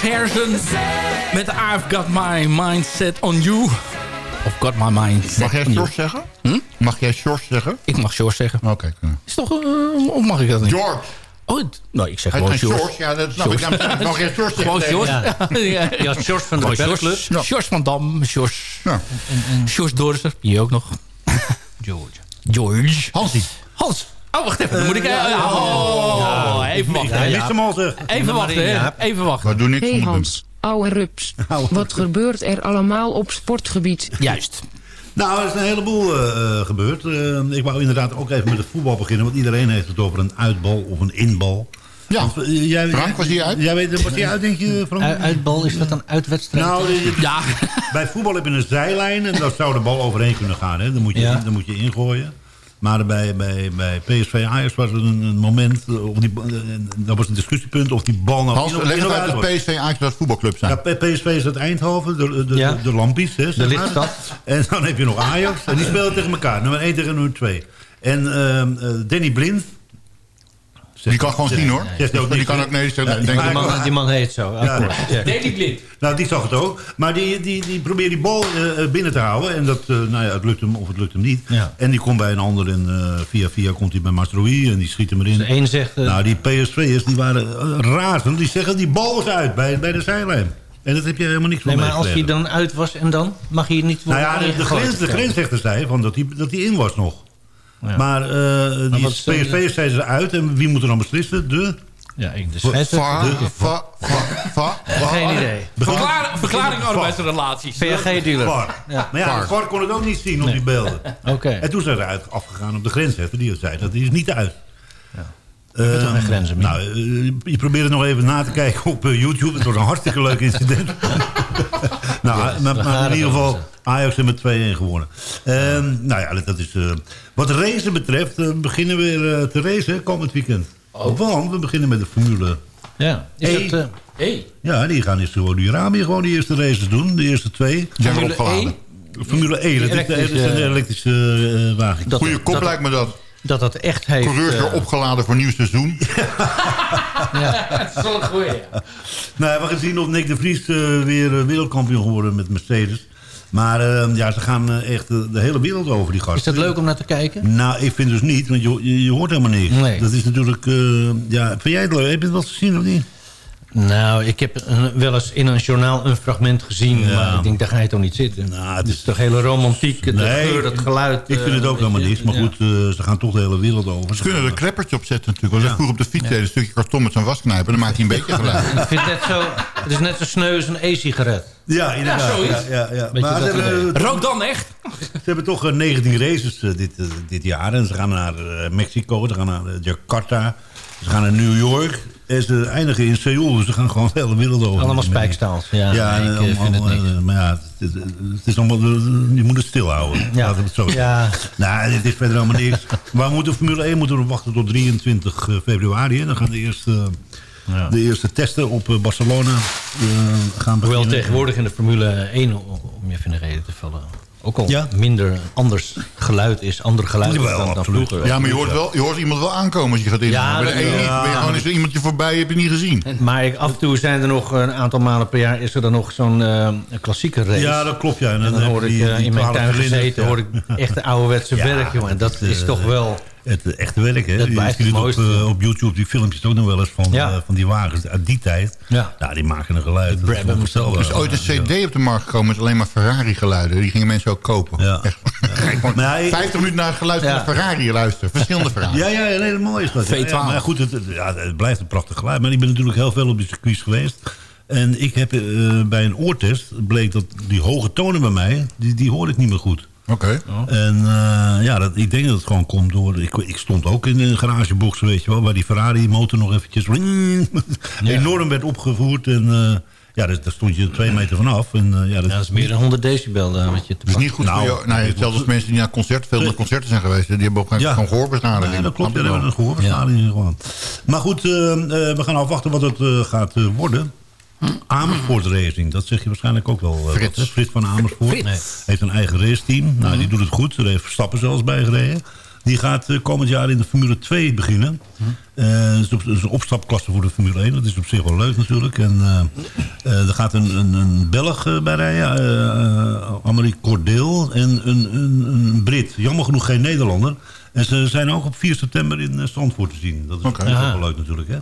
George Harrison met I've Got My Mind Set On You. Of Got My Mind Set Mag jij. George zeggen? Hm? Mag jij George zeggen? Ik mag George zeggen. Oké. Is toch, eh, of mag ik dat niet? George. Oh, nou, ik zeg gewoon George. George, ja, dat snap ik. George. Daarom Mag jij George zeggen? Gewoon George. Ja, Ja, George van de. George, George van Dam, George, Ja. George Dorser, hier ook nog. George. George. Hansie. Hans. Oh, wacht even. Dan moet ik... oh, even wachten. Hè. mist hem al zeg. Even wachten. Even wachten. We doen niks Hey Hans, ouwe rups. Wat gebeurt er allemaal op sportgebied? Juist. Nou, er is een heleboel eh, eh, gebeurd. Eh, ik wou inderdaad ook even met het voetbal beginnen. Want iedereen heeft het over een uitbal of een inbal. Ja. Want, eh, jij, Frank, was die uit? Jij weet, was die uit, denk je, Frank? U- Uitbal, is dat een uitwedstrijd? Nou, je- Ja. bij voetbal heb je een zijlijn en daar zou de bal overheen kunnen gaan. Hè? Dan, moet je, Ja. dan moet je ingooien. Maar bij, bij, bij PSV Ajax was er een, een moment, eh, of die, eh, dat was een discussiepunt of die bal nou Hans, leg het uit dat. PSV eigenlijk dat voetbalclub zijn. Ja, P- PSV is uit Eindhoven, de, de, Ja. de, de Lampies. Hè, De lichtstad. En dan heb je nog Ajax. En die spelen tegen elkaar. Nummer 1 tegen nummer 2. En ehm, eh, Danny Blind. Die kan gewoon zien hoor. Hij ook Die kan ook nee zeggen. Ja, Denk die man, die man heet zo. Daily Blind. Nou, die zag het ook. Maar die, die, die probeert die bal eh, eh, binnen te houden. En dat, eh, nou ja, het lukt hem of het lukt hem niet. Ja. En die komt bij een ander. En eh, via via komt hij bij Mastroui. En die schiet hem erin. De een zegt... Nou, die PSV'ers die waren razend. Die zeggen die bal is uit bij, bij de zijlijn. En dat heb je helemaal niks van nee, maar als hij dan uit was en dan mag hij niet Nou worden ja, de, de, grens, de grensrechter zei van dat hij dat die in was nog. Ja. Maar eh die wat is dan- PSV'ers zeiden ze uit. En wie moet er dan beslissen? De... Ja, ik de Va, va, va, va, va. Geen idee. Verklaring, verklaring arbeidsrelaties. PRG-dealer. Ja. Maar ja, de VAR kon het ook niet zien op die beelden. Oké. En toen zijn ze uit, afgegaan op de grensrechter. Die zei dat die is niet uit. Geen grenzen? Nou, eh, je probeert het nog even na te kijken op YouTube. Het was een hartstikke leuk incident. nou, maar, maar in ieder geval Ajax heeft met 2-1 gewonnen. Ehm, nou ja, dat is... eh, wat racen betreft, eh, beginnen we weer eh, te racen komend weekend. Want we beginnen met de Formule Ja, is Hey. dat... eh, Hey. Ja, die gaan in Saudi-Arabië gewoon de eerste races doen. De eerste twee. Zijn we Formule opgeladen. Formule 1, dat is de, dat is elektrische- een elektrische eh, wagen. dat, Goeie kop dat, lijkt me dat. dat dat echt heeft... Coureurs weer eh, opgeladen voor nieuw seizoen. Dat is wel een goeie, ja. Nou, we gaan zien of Nick de Vries weer wereldkampioen geworden met Mercedes. Maar eh, ja, ze gaan eh, echt de, de hele wereld over, die gasten. is dat leuk om naar te kijken? Nou, ik vind dus niet, want je, je, je hoort helemaal niks. Nee. Dat is natuurlijk... eh, ja, vind jij het leuk? Heb je het wel gezien of niet? Nou, ik heb een- wel eens in een journaal een fragment gezien... Ja. maar ik denk, daar ga je toch niet zitten? Nou, het het is- toch hele romantiek, het Nee, geur, het geluid... Ik vind het eh, ook helemaal niks. Maar ja. goed, eh, ze gaan toch de hele wereld over. Ze kunnen er een kleppertje op zetten natuurlijk. Als Ja. ik vroeger op de fiets deed, een stukje karton met zo'n wasknijper... dan maakt hij een beetje geluid. Ik vind het net zo... Het is net zo sneu als een e-sigaret. Ja, inderdaad. Ja, ja, ja, ja. Beetje Maar ze hebben, idee. Rook dan echt? ze hebben toch eh, 19 races eh, dit, eh, dit jaar. En ze gaan naar eh, Mexico, ze gaan naar eh, Jakarta, ze gaan naar New York. En ze eindigen in Seoul, dus ze gaan gewoon de hele wereld over. Allemaal spijkstaals. Ja, Ja, ik eh, vind het niks. eh, maar ja, het, het- het is allemaal, eh, je moet het stilhouden. Ja. Laten we het zo. Ja. Nou, dit is verder allemaal niks. Maar we moeten Formule 1 moeten we wachten tot 23 februari. hè. Dan gaan de eerste, Ja. de eerste testen op Barcelona eh, gaan Hoewel beginnen. tegenwoordig in de Formule 1, o- om je even in de reden te vallen... ook al Ja. minder anders geluid is, ander geluid dan, vroeger. Ja, maar je hoort, wel, je hoort iemand wel aankomen als je gaat in. Ja, Bij de dat ene wel. niet. Ben je gewoon eens iemand je voorbij, heb je niet gezien. Maar ik, af en toe zijn er nog een aantal malen per jaar... is er dan nog zo'n eh, klassieke race. Ja, dat klopt. Ja. En dan hoor ik die- eh, die in mijn 12 tuin gezeten... ja. hoor ik echt de ouderwetse Ja, werk, jongen. En dat is eh, toch wel... Het echte werk, hè? Dat Je blijft het op, eh, op YouTube die filmpjes ook nog wel eens van, Ja. eh, van die wagens uit die tijd. Ja. Ja, die maken een geluid. Dat is. Er ooit een cd op de markt gekomen met alleen maar Ferrari-geluiden. Die gingen mensen ook kopen. Ja. Echt. Gewoon Maar hij- 50 minuten naar het geluid van Ja. de Ferrari luisteren. Verschillende Ferrari. Ja, ja, nee, dat mooi is dat. Ja, V12. ja, maar goed, het, het- ja, het blijft een prachtig geluid. Maar ik ben natuurlijk heel veel op die circuits geweest. En ik heb eh, bij een oortest bleek dat die hoge tonen bij mij, die, die hoorde ik niet meer goed. Oké. En eh, ja, dat, ik denk dat het gewoon komt door... Ik, ik stond ook in een garagebox, weet je wel... waar die Ferrari-motor nog eventjes... enorm werd opgevoerd. En eh, ja, daar, daar stond je twee meter vanaf. En, eh, ja, dat, Ja, dat is meer dan 100 decibel eh, wat je te Het is niet goed Nou, voor jou. Nou, hetzelfde als mensen die naar concert, veel naar concerten zijn geweest. Die hebben ook Ja. gewoon gehoorbeschadiging. Ja, dat klopt. Ja, dat ik hebben een gehoorverstaling gewoon. Maar goed, eh, eh, we gaan afwachten wat het eh, gaat worden. Amersfoort Racing, dat zeg je waarschijnlijk ook wel. eh, Frits. wat? Frits van Amersfoort. Frits. Heeft een eigen raceteam. Nou, die doet het goed. Er heeft Verstappen zelfs bij gereden. Die gaat eh, komend jaar in de Formule 2 beginnen. Eh, dat is op- dat is een opstapklasse voor de Formule 1. Dat is op zich wel leuk natuurlijk. En eh, eh, er gaat een, een, een Belg eh, bij rijden. Uh, Amelie Cordeel. En een, een, een Brit. Jammer genoeg geen Nederlander. En ze zijn ook op 4 september in eh, Zandvoort te zien. Dat is Oké. ook wel leuk natuurlijk. Hè?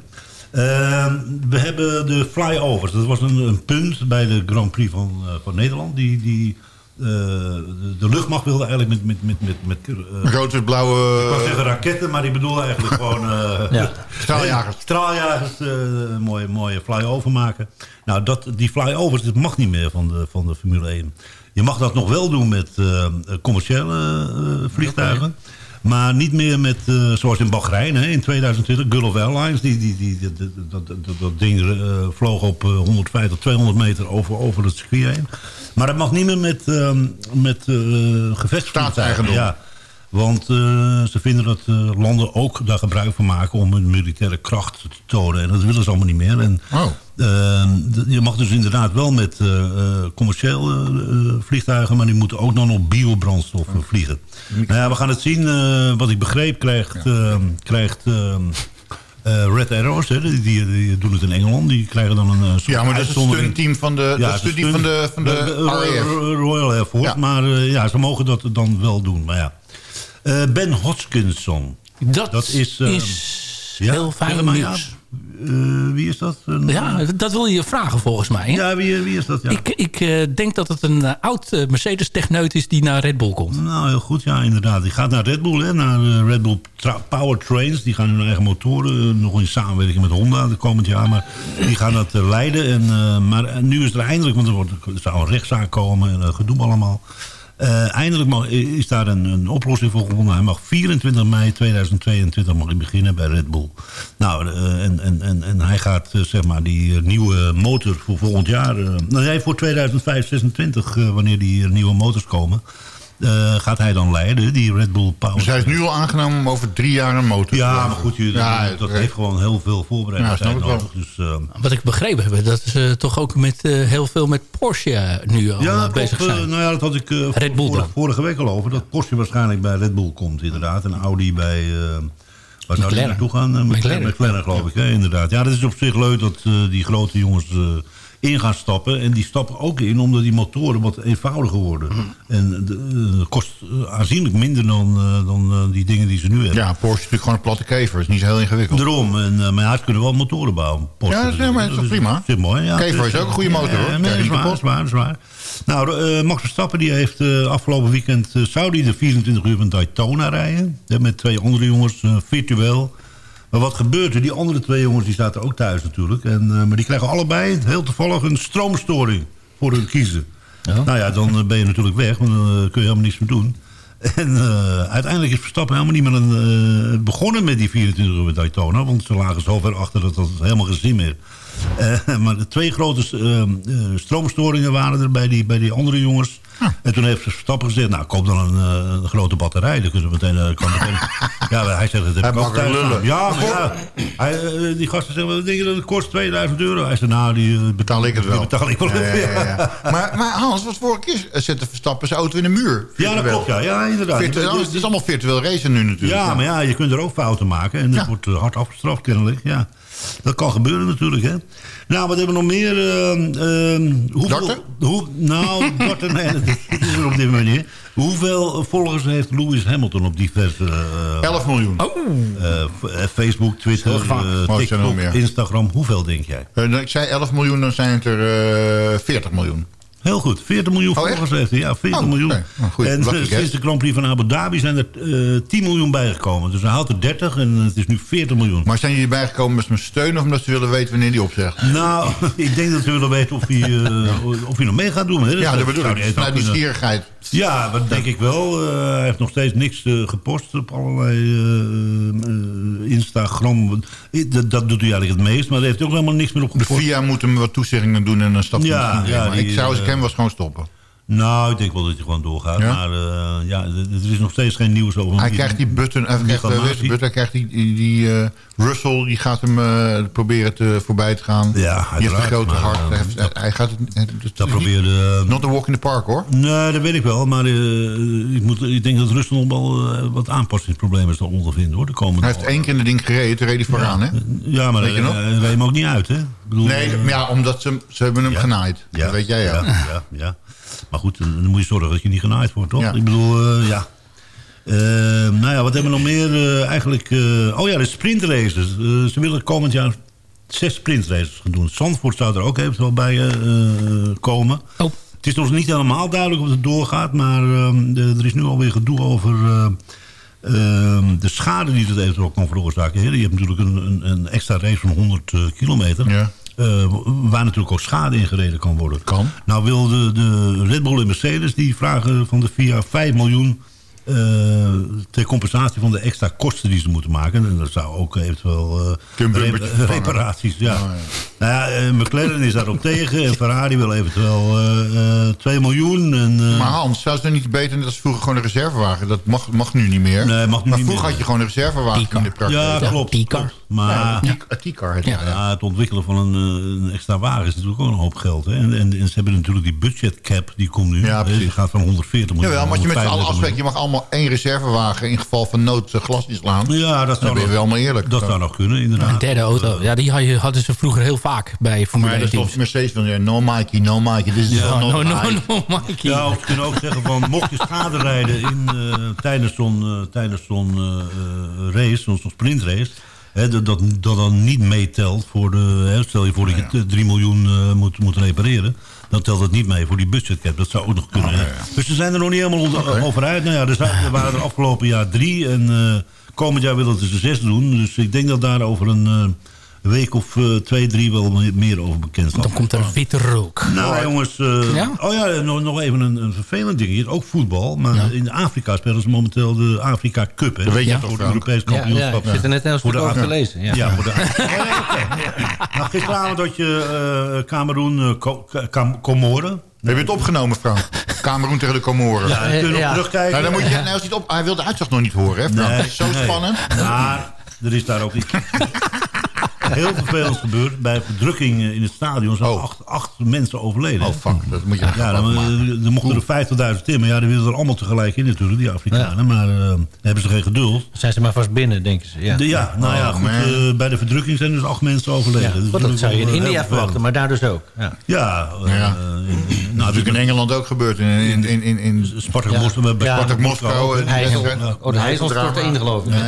Eh, we hebben de flyovers. Dat was een, een punt bij de Grand Prix van, eh, van Nederland. Die, die, eh, de, de luchtmacht wilde eigenlijk met... met, met, met, met eh, Rood, wit, blauwe... ik wou zeggen raketten, maar die bedoelde eigenlijk gewoon... eh, Ja. Straaljagers. Straaljagers, eh, mooie, mooie flyover maken. Nou, dat, die flyovers, dat mag niet meer van de, van de Formule 1. Je mag dat nog wel doen met commerciële eh, vliegtuigen. Maar niet meer met, eh, zoals in Bahrein hè, in 2020, Gulf Airlines. Die, die, die, dat, dat, dat ding eh, vloog op eh, 150, 200 meter over, over het circuit heen. Maar dat mag niet meer met, ehm met eh gevechtsvliegtuigen. Ja, want eh, ze vinden dat eh, landen ook daar gebruik van maken om hun militaire kracht te tonen. En dat willen ze allemaal niet meer. En, Oh. eh, je mag dus inderdaad wel met commerciële vliegtuigen, maar die moeten ook dan op biobrandstof vliegen. Nou ja, we gaan het zien. wat ik begreep krijgt, eh, krijgt eh, eh, Red Arrows, hè, die, die, die doen het in Engeland, die krijgen dan een soort Ja, maar dat is het stuntteam van de, stuntteam van de, van de. Royal Air Force. Ja. Maar ja, ze mogen dat dan wel doen. Maar ja. Eh, ben Hodgkinson. Dat, Dat is, is, eh, Ja, heel fijn ja. nieuws. Eh, wie is dat? Een- Ja, dat wil je vragen volgens mij. hè? Ja, wie, wie is dat? Ja. Ik, ik denk dat het een oud Mercedes-techneut is die naar Red Bull komt. Nou, heel goed, ja, inderdaad. Die gaat naar Red Bull, hè, naar Red Bull Tra- Powertrains. Die gaan hun eigen motoren, nog in samenwerking met Honda de komend jaar. Maar die gaan dat leiden. En, maar nu is er eindelijk, want er, wordt, er zou een rechtszaak komen en gedoe allemaal. Eh, eindelijk is daar een, een oplossing voor gevonden. Hij mag 24 mei 2022 mag hij beginnen bij Red Bull. Nou, eh, en, en, en, en hij gaat eh, zeg maar die nieuwe motor voor volgend jaar... nou, voor 2025, 26 eh, wanneer die nieuwe motors komen... eh, gaat hij dan leiden, die Red Bull Power. Dus hij is nu al aangenomen om over drie jaar een motor te Ja, maar goed, je, Ja, dat heeft gewoon heel veel ik wel. nodig. Dus, eh, Wat ik begrepen heb, dat ze toch ook met, eh, heel veel met Porsche eh, nu al ja, bezig klopt, eh, zijn. nou ja, dat had ik Red Bull vorige, week al over. Dat Porsche waarschijnlijk bij Red Bull komt, inderdaad. En Audi bij... eh waar zou die naartoe gaan? McLaren. McLaren, geloof ik. Hè, inderdaad. Ja, dat is op zich leuk dat eh, die grote jongens eh, in gaan stappen. En die stappen ook in omdat die motoren wat eenvoudiger worden. Mhm. En de, eh, kost eh, aanzienlijk minder dan, eh, dan die dingen die ze nu hebben. Ja, Porsche is natuurlijk gewoon een platte kever. Dat is niet zo heel ingewikkeld. Daarom. En, maar ja, ze kunnen wel motoren bouwen. Porsche. Ja, dat maar dat is toch prima? Dat is mooi. Ja, Kever Dus, is ook een goede motor, hoor. Nee, dat is waar, dat is waar, dat is waar. Nou, Max Verstappen die heeft afgelopen weekend... zou die de 24 uur van Daytona rijden. Met twee andere jongens, virtueel. Maar wat gebeurt er? Die andere twee jongens die zaten ook thuis natuurlijk. En, eh, maar die krijgen allebei heel toevallig een stroomstoring voor hun kiezen. Nou ja, dan eh, ben je natuurlijk weg, want dan eh, kun je helemaal niets meer doen. En uiteindelijk is Verstappen helemaal niet meer een, eh, begonnen met die 24 uur Daytona. Want ze lagen zo ver achter dat dat helemaal geen zin meer. Maar de twee grote stroomstoringen waren er bij die, bij die andere jongens. En toen heeft Verstappen gezegd, nou koop dan een, eh, een grote batterij. Dan kunnen we meteen... eh, kan meteen ja, hij zegt, dat heb ook thuis lullen. Ja, maar ja, hij, eh, die gasten zeggen, wat denk je dat het kost? 2000 euro. Hij zegt, nou, die Betaal ik het wel. Die betaal ik wel. Ja, ja. Maar, maar Hans, wat keer eh, zette Verstappen zijn auto in de muur. Ja, dat klopt, ja. Ja, inderdaad. Virtueel, het is allemaal virtueel racen nu natuurlijk. Ja, maar ja, je kunt er ook fouten maken. En dat wordt hard afgestraft kennelijk. Ja. Dat kan gebeuren natuurlijk, hè. Nou, wat hebben we nog meer? eh, hoeveel, Darten? Hoe, nou, darten, nee, dat is er op dit manier. Hoeveel volgers heeft Lewis Hamilton op diverse... eh, 11 miljoen. Oh, eh, eh, Facebook, Twitter, TikTok. Instagram. Hoeveel denk jij? Nou, ik zei 11 miljoen, dan zijn het er eh 40 miljoen. Heel goed, 40 miljoen Oh, volgers heeft hij. Ja, 40 Oh, miljoen. goed, en lucky eh, sinds de Grand Prix van Abu Dhabi zijn er eh 10 miljoen bijgekomen. Dus hij haalt er 30 en het is nu 40 miljoen. Maar zijn jullie bijgekomen met mijn steun of omdat ze willen weten wanneer die opzegt? Nou, ik denk dat we willen weten of hij, eh, of hij nog mee gaat doen. Hè? Ja, dat bedoel ik. hij Vanuit kunnen- nieuwsgierigheid. Ja, dat denk ik wel. Hij heeft nog steeds niks gepost op allerlei Instagram. Dat, dat doet hij eigenlijk het meest, maar daar heeft hij ook helemaal niks meer op De gepost. FIA moet hem wat toezeggingen doen en stapt hij Ja, ja, die, ik zou als hem was gewoon stoppen. Nou, ik denk wel dat hij gewoon doorgaat. Ja? Maar eh, ja, er is nog steeds geen nieuws over. Hij krijgt die button, hij krijgt, eh, button, hij krijgt die, die, die, eh, Russell, die gaat hem proberen te, voorbij te gaan. Ja, die heeft een grote maar, hart. Hij, heeft- hij gaat het, Dat probeerde... Not a walk in the park hoor. Nee, dat weet ik wel. Maar ik, moet, ik denk dat Rusland nog wel wat aanpassingsproblemen zal ondervinden. Hoor, de komende Hij heeft één keer in ding gereden, toen reed hij vooraan hè? Ja, maar hij hij reed hem ook niet uit, hè? Bedoel, Nee, maar ja, omdat ze, ze hebben hem ja. genaaid. Ja, Dat weet jij ja. Ja, ja, ja. Maar goed, dan moet je zorgen dat je niet genaaid wordt, toch? Ja. Ik bedoel, eh, ja. Eh, nou ja, wat hebben we nog meer? eh, eigenlijk, eh, oh ja, de sprintraces. Ze willen komend jaar zes sprintraces gaan doen. Zandvoort zou er ook eventueel bij komen. Oh. Het is nog niet helemaal duidelijk of het doorgaat, maar eh, de- er is nu alweer gedoe over eh, eh, de schade die het eventueel kan veroorzaken. Je hebt natuurlijk een, een, een extra race van 100 eh, kilometer. Ja. Eh, waar natuurlijk ook schade in gereden kan worden. Kan. Nou wil de, de Red Bull en Mercedes die vragen van de FIA 5 miljoen ter compensatie van de extra kosten die ze moeten maken. En dat zou ook eventueel eh, reparaties. Ja. Oh, ja. Nou ja, eh, McLaren is daarop tegen en Ferrari wil eventueel eh, eh, 2 miljoen. En, eh, Maar Hans, zou het dan niet beter net als vroeger gewoon een reservewagen? Dat mag, mag nu niet meer. Nee, mag nu maar vroeger had je gewoon een reservewagen in de praktijk. ja, klopt. T-car. klopt. Maar Ja, het, ja, ja. het ontwikkelen van een, eh, een extra wagen is natuurlijk ook een hoop geld. Hè? En, en, en ze hebben natuurlijk die budgetcap, die komt nu. Ja, precies. die gaat van 140 miljoen Jawel, maar als je met z'n allen 135 afspreekt, je mag allemaal één reservewagen in geval van nood glas inslaan. Ja, dat zou, nog, wel allemaal eerlijk. dat zou nog kunnen, inderdaad. Een derde auto. Ja, die had je- hadden ze vroeger heel vaak bij Formule maar 1 dat is teams. toch Mercedes van, no Mikey, no Mikey. Dit is Ja, No, no, Mikey. no, Mikey. Ja, of ze kunnen ook zeggen van, mocht je schade rijden in, eh, tijdens zo'n eh, tijdens zo'n eh, eh, race, zo'n sprintrace, hè, dat, dat, dat dan niet meetelt voor de, hè, stel je voor dat je 3 miljoen eh, moet, moet repareren, dan telt het niet mee voor die budgetcap. Dat zou ook nog kunnen. Dus ze zijn er nog niet helemaal over uit. Nou ja, er, zijn, er waren er afgelopen jaar drie en eh, komend jaar willen ze zes doen. Dus ik denk dat daar over een week of eh, twee, drie wel meer over bekend. Dan komt er witte rook. Nou jongens, eh, Ja? oh ja, nog, nog even een, een vervelend ding hier. Ook voetbal, maar in Afrika spelen ze momenteel de Afrika Cup. Hè. Dat weet je Ja. toch, voor het? Europees Ja, ja, kampioenschap. ik zit er net heel Voor stuk de over te lezen. Ja. Ja, voor de... Oké. Nou, gisteravond had je eh Cameroen, eh, Comoren. Heb je het opgenomen, Frank? Cameroen tegen de Comoren. Ja, dan kun je nog Ja. terugkijken. Nou, dan moet je, nou, als hij, het op, hij wil de uitslag nog niet horen, hè, Frank? Nee, Dat is zo nee. spannend. Maar er is daar ook iets heel vervelend gebeurd. Bij verdrukking in het stadion zijn Oh. acht, acht mensen overleden. Oh, fuck. Dat moet je Ja, dan, eh, er mochten er 50.000 in. Maar ja, die wilden er allemaal tegelijk in natuurlijk, die Afrikanen. Maar eh, hebben ze geen geduld. Zijn ze maar vast binnen, denken ze. Ja. De- ja, nou ja, Oh, goed. eh, bij de verdrukking zijn dus acht mensen overleden. Ja, want dat zou je in eh, India verwachten, maar daar dus ook. Ja. Ja, eh, Ja. in- in- Dat is nou, natuurlijk in Engeland ook gebeurd. In, in, in, in, in Spartak Ja. Moskou. bij Ja. Spartak Moskou. eh, Hij is oh, is storten in, geloof ik. Dat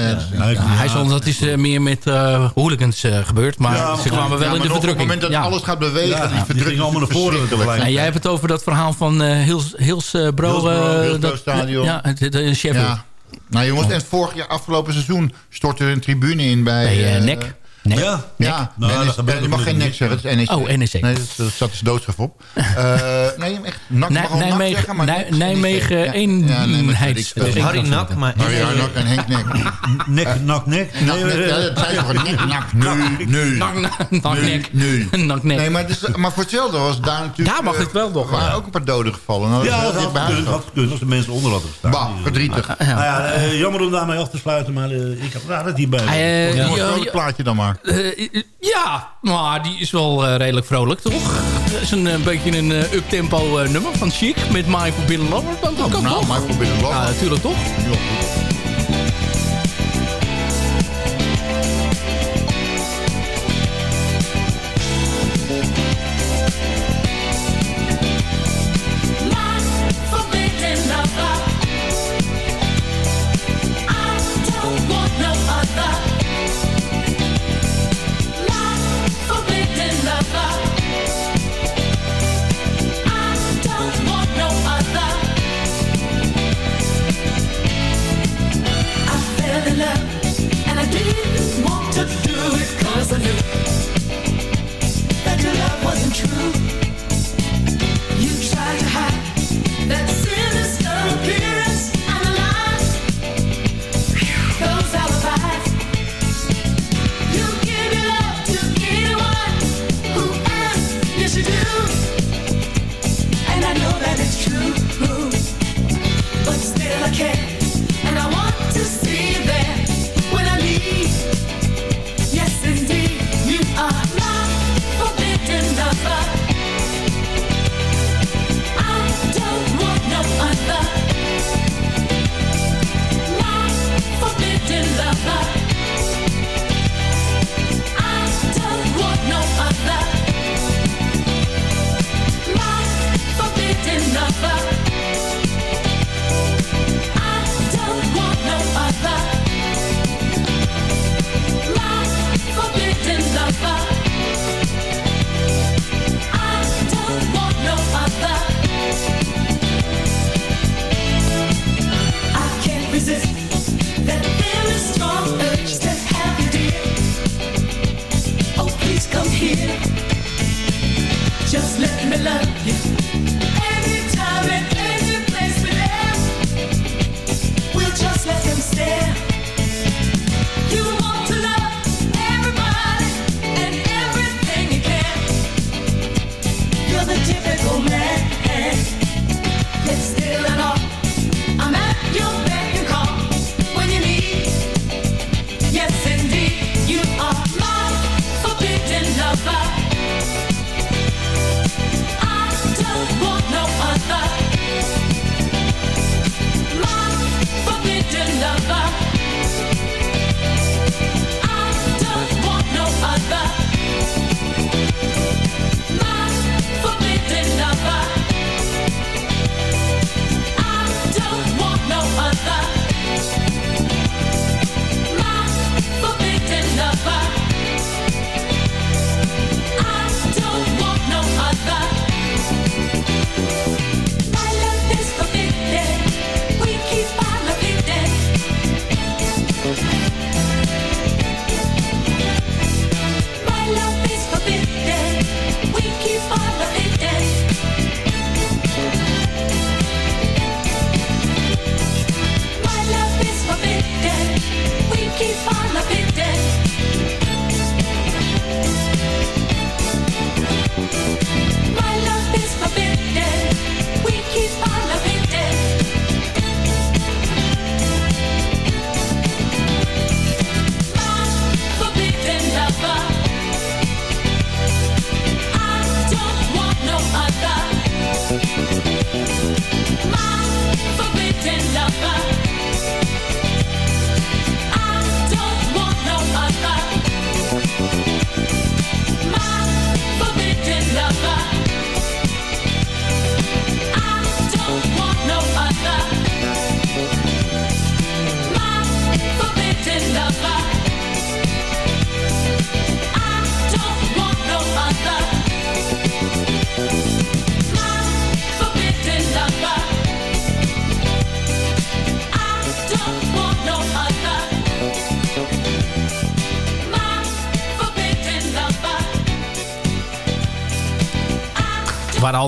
is- Hij zal, dat is eh, meer met eh hooligans eh, gebeurd. Maar Ja, ze kwamen wel Ja, in de verdrukking. Op het moment dat Ja. alles gaat bewegen, Ja, die verdrukking allemaal naar voren. En jij hebt het over dat verhaal van eh Hils, eh, Bro. Hillsborough, eh, dat- Stadion. Ja, het Sheffield. Ja. Nou jongens, en vorig jaar, afgelopen seizoen, stortte er een tribune in bij... Bij eh, eh, NEC. NEC. Ja, Ja, Nou, NEC. dat gebeurt je mag geen nek zeggen, het is NEC. Oh, NEC. Nee, dat, dat staat dus doodschap op. Eh, nee, echt, NAC mag wel NAC Nijmegen- zeggen, maar Nij- Nijmegen NEC. Ja. Ja, nee, maar dat weet ik veel. eenheids- Harry Nak, maar... Harry Nak en Henk Nek. Nek, nak, nek. Nak, Nee, nek, eh, dat zijn toch nek, nak, nu, nu. Nak- nak- naknek. Nu. Naknek. Nee, maar, het is, maar voor hetzelfde was daar natuurlijk... Daar mag eh, het wel nog, Er waren ook een paar doden gevallen. Nou, Ja, dat dat had gekund, had als de mensen onder hadden gestaan. Bah, verdrietig. Nou ja, eh, jammer om daarmee af te sluiten, maar eh, ik heb raar dat hierbij. Een plaatje dan maar. Eh, ja, maar die is wel eh, redelijk vrolijk, toch? Dat is een, eh, beetje een eh, up-tempo eh, nummer van Chic met My Forbidden Lover. Dat kan Nou, toch? Ja, natuurlijk toch?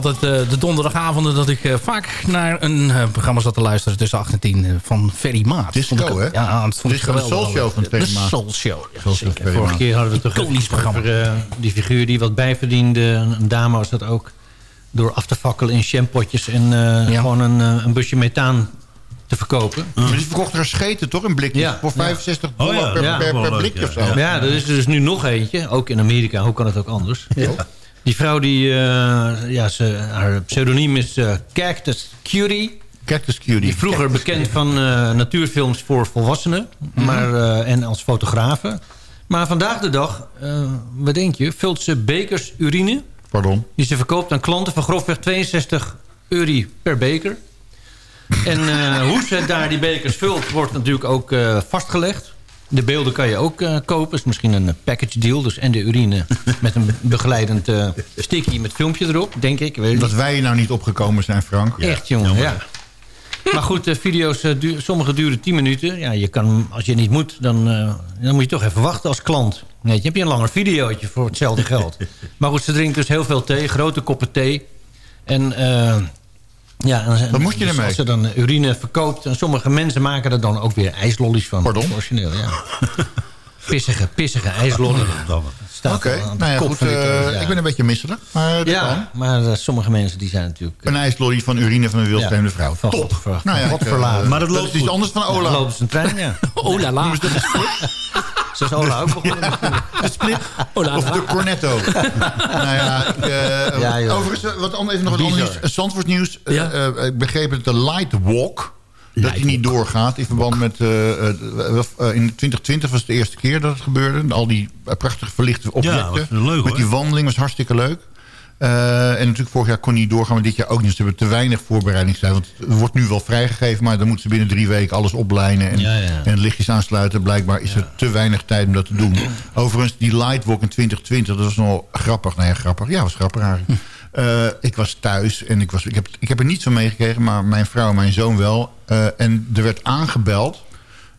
Altijd eh, de donderdagavonden dat ik eh, vaak naar een eh, programma zat te luisteren tussen 8 en 10 eh, van Ferry Maat. Disco, Vond ik- hè? Ja, dat vond ik Disco, de geweldig. Soul Show van Ferry De Maat. Soul Show. Ja, zeker. Vorige Maat. keer hadden we het toch programma. over eh, die figuur die wat bijverdiende. Een, een dame was dat ook. Door af te fakkelen in champotjes en eh, Ja. gewoon een, een busje methaan te verkopen. Maar die verkochten er scheten, toch? Een blikje. Ja. Voor Ja. 65 Oh, dollar ja. per, Ja. per, blikje ja. of zo. Ja. Ja, er is er dus nu nog eentje. Ook in Amerika. Hoe kan het ook anders? Die vrouw, die, eh, ja, ze, haar pseudoniem is eh, Cactus Cutie. Cactus Cutie. Die vroeger bekend van eh, natuurfilms voor volwassenen. maar, eh, en als fotografe. Maar vandaag de dag, wat denk je? Vult ze bekers urine. Pardon. Die ze verkoopt aan klanten van grofweg 62 euro per beker. En hoe ze daar die bekers vult, wordt natuurlijk ook vastgelegd. De beelden kan je ook eh, kopen. is misschien een package deal. Dus en de urine met een begeleidend eh sticky met filmpje erop, denk ik. Weet Dat wij nou niet opgekomen zijn, Frank. Echt, jongen, ja. Maar goed, eh, video's, du- sommige duren 10 minuten. Ja, je kan, als je niet moet, dan, dan moet je toch even wachten als klant. Weet je, heb je een langer videootje voor hetzelfde geld. maar goed, ze drinkt dus heel veel thee, grote koppen thee. En ja, en, Wat moet je dus ermee? Als ze dan urine verkoopt, en sommige mensen maken er dan ook weer ijslollies van. Pardon? Origineel, ja. Pissige, pissige. Staat Oké, nou ja, goed. eh, eh, ja. Ik ben een beetje misselijk. Maar dat kan. Ja, maar eh, sommige mensen die zijn natuurlijk... Een ijslolly van urine van een wildvreemde vrouw. Van Top. Nou ja, eh. Maar dat dat loopt is iets anders van Ja, Ola. lopen ze een trein, ja. Oh la. Zo is Ola ook begonnen. De split Oh la of de cornetto. nou ja, ik, eh, Ja, overigens, wat even nog wat anders nieuws. Zandvoort nieuws. Eh, Ja. eh, ik begreep dat de Light Walk... dat die niet doorgaat in verband met... eh, eh, eh, in 2020 was het de eerste keer dat het gebeurde. Al die prachtig verlichte objecten. was leuk, met die wandeling was hartstikke leuk. En natuurlijk vorig jaar kon hij niet doorgaan, maar dit jaar ook niet. Ze hebben te weinig voorbereidingstijd. Want het wordt nu wel vrijgegeven, maar dan moeten ze binnen drie weken alles oplijnen en, Ja, ja. en lichtjes aansluiten. Blijkbaar is er te weinig tijd om dat te doen. Overigens, die Lightwalk in 2020, dat was nog grappig. Nou ja, grappig. Ja, was grappig eigenlijk. Eh, ik was thuis en ik, was, ik, heb, ik heb er niets van meegekregen, maar mijn vrouw en mijn zoon wel. Eh, en er werd aangebeld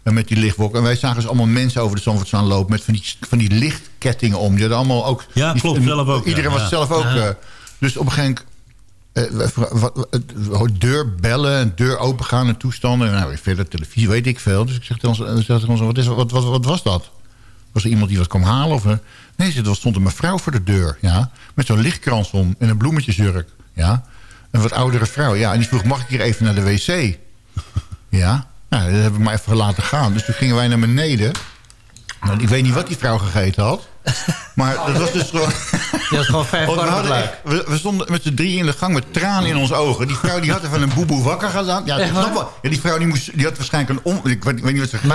eh, met die lichtwalk. En wij zagen dus allemaal mensen over de Zandvoortslaan lopen... met van die, van die lichtkettingen om. Die hadden allemaal ook... Ja, die- klopt, zelf ook, Iedereen ja, was ja. zelf ook... Ja. eh, dus op een gegeven moment... eh, het- deur bellen en deur opengaan en toestanden. Nou, verder televisie weet ik veel. Dus ik zeg tegen ons, zeg tegen ons wat, is, wat, wat, wat was dat? Was er iemand die wat kwam halen? Of, nee, er stond een mevrouw voor de deur. Ja, met zo'n lichtkrans om en een bloemetjesjurk. Ja, een wat oudere vrouw. Ja, en die vroeg, mag ik hier even naar de wc? Ja, nou, dat heb ik maar even laten gaan. Dus toen gingen wij naar beneden. Nou, ik weet niet wat die vrouw gegeten had. Maar dat was dus gewoon... Je had gewoon vijf we, we, we stonden met z'n drieën in de gang met tranen in onze ogen. Die vrouw die had even een boeboe wakker gedaan. Ja, wel. ja, die vrouw die, moest, die had waarschijnlijk een... Om, ik, weet, ik weet niet wat ze?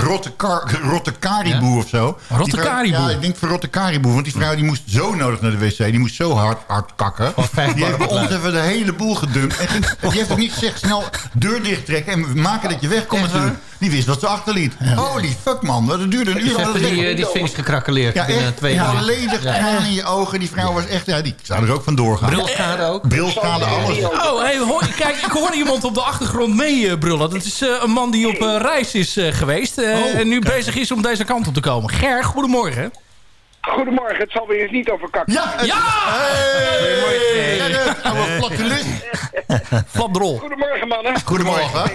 Rotte, kar, rotte kariboe of zo. Rotte Die vrouw- kariboe? Ja, ik denk voor rotte kariboe. Want die vrouw die moest zo nodig naar de wc. Die moest zo hard, hard kakken. vijf Die heeft ons even de hele boel gedumpt. En ging, die heeft ook niet gezegd snel deur dicht trekken en maken dat je wegkomt. Die wist wat ze achterliet. Holy fuck man, dat duurde een uur. Voordat hebt het die, weg- eh, ja, binnen echt. twee Ja, minuten. volledig in je ogen. Die vrouw was echt... Ja, die zou er ook van doorgaan. Brilschade ook. Brilschade, alles. Oh, hey, hoor, kijk, ik hoor iemand op de achtergrond meebrullen. dat is eh, een man die op eh, reis is eh, geweest. eh, Oh, en nu kijk. bezig is om deze kant op te komen. Ger, goedemorgen. Goedemorgen, het zal weer eens niet over kakken. Ja! het- Ja! Hey! Oude flatulist. Flapdrol. Goedemorgen mannen. Goedemorgen.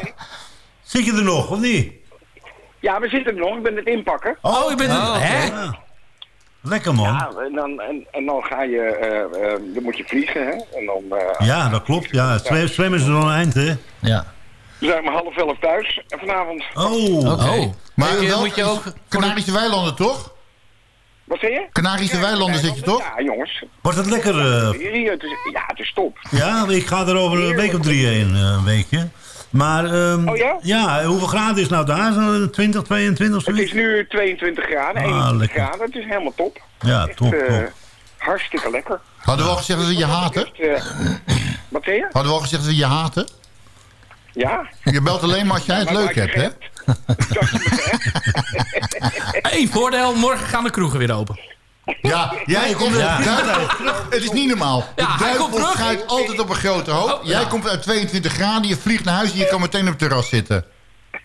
Zit je er nog, of niet? Ja, we zitten er nog. Ik ben het inpakken. Oh, je bent een... Oh, hè? Ja. Lekker, man. Ja, en dan, en, en dan ga je, eh, eh, dan moet je vliegen, hè. En dan eh Ja, dat klopt. Ja, zwem- zwemmen is er een eind, hè? Ja. zijn we half elf thuis. En vanavond, Oh. Oké. Oh. Maar wel, moet je ook... Canarische weilanden, toch? wat zeg je? Canarische weilanden zit je toch? Ja, jongens. Was het lekker? eh, het is, ja, het is top. ja, ik ga er over een week of drie heen, eh, een weekje. Maar, ehm, Oh ja? hoeveel graden is nou daar? Zo'n 20, 22, Het zoiets? is nu 22 graden, Ah, 21 lekker. graden. Het is helemaal top. Ja, Echt, top, eh, top. hartstikke lekker. Hadden we al gezegd dat we je haten? Eh, wat zeg je? Hadden we al gezegd dat we je haten? Ja? Je belt alleen maar als jij het leuk hebt, hè? Zegt. Eén voordeel, morgen gaan de kroegen weer open. Ja, jij komt Ja. uit Het is niet normaal. De Ja, duivel altijd op een grote hoop. Oh, Jij ja. komt uit 22 graden, je vliegt naar huis en je kan meteen op het terras zitten.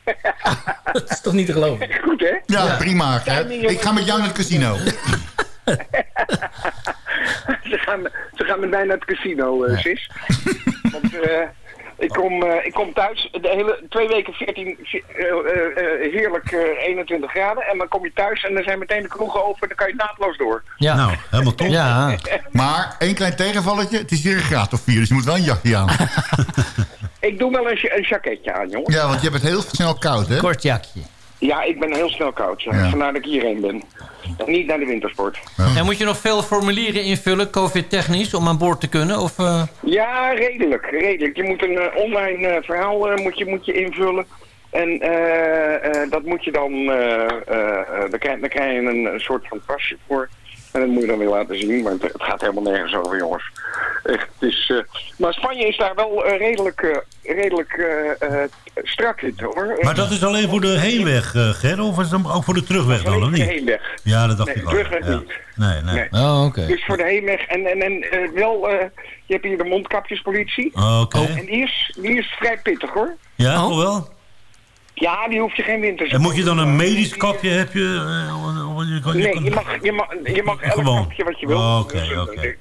Dat is toch niet te geloven? Goed, hè? Ja, prima. Hè? Ik ga met jou naar het casino. ze, gaan, ze gaan met mij naar het casino, eh sis. Want eh, ik, kom, eh, ik kom thuis, de hele, twee weken 14, vi- eh, eh, eh, heerlijk eh, 21 graden. En dan kom je thuis en dan zijn meteen de kroegen open. Dan kan je naadloos door. Ja. Nou, helemaal top. Ja. Maar één klein tegenvalletje. Het is hier een graad of vier, dus je moet wel een jakje aan. Ik doe wel een, een jacketje aan, jongen. Ja, want je hebt het heel snel koud, hè? Kort jakje. Ja, ik ben heel snel koud. Ja. Vandaar dat ik hierheen ben. En niet naar de wintersport. En moet je nog veel formulieren invullen, covid-technisch, om aan boord te kunnen? Of, eh, Ja, redelijk, redelijk. Je moet een eh, online eh, verhaal eh, moet je, moet je invullen. En eh, eh, dat moet je dan, eh eh, eh, daar, krijg, daar krijg je een, een soort van pasje voor. En dat moet je dan weer laten zien, want het gaat helemaal nergens over, jongens. Echt, het is, eh, maar Spanje is daar wel eh, redelijk, eh, redelijk eh, eh, strak in, hoor. Maar dat is alleen voor de heenweg, eh Ger, of is dat ook voor de terugweg dan, of niet? de heenweg. Ja, dat dacht Nee, ik al. terugweg ja. niet. Nee, nee. Nee. Oh, oké. Dus voor de heenweg. En, en, en wel, eh, je hebt hier de mondkapjespolitie. Oké. En die is, die is vrij pittig, hoor. Ja, toch wel? Ja, die hoef je geen winter. En moet je dan een medisch kapje heb je? eh, je kan- je Nee, kan- je mag, je mag, je mag elk Gewoon. kapje wat je wil. Oh, Oké, Dus, eh, oké.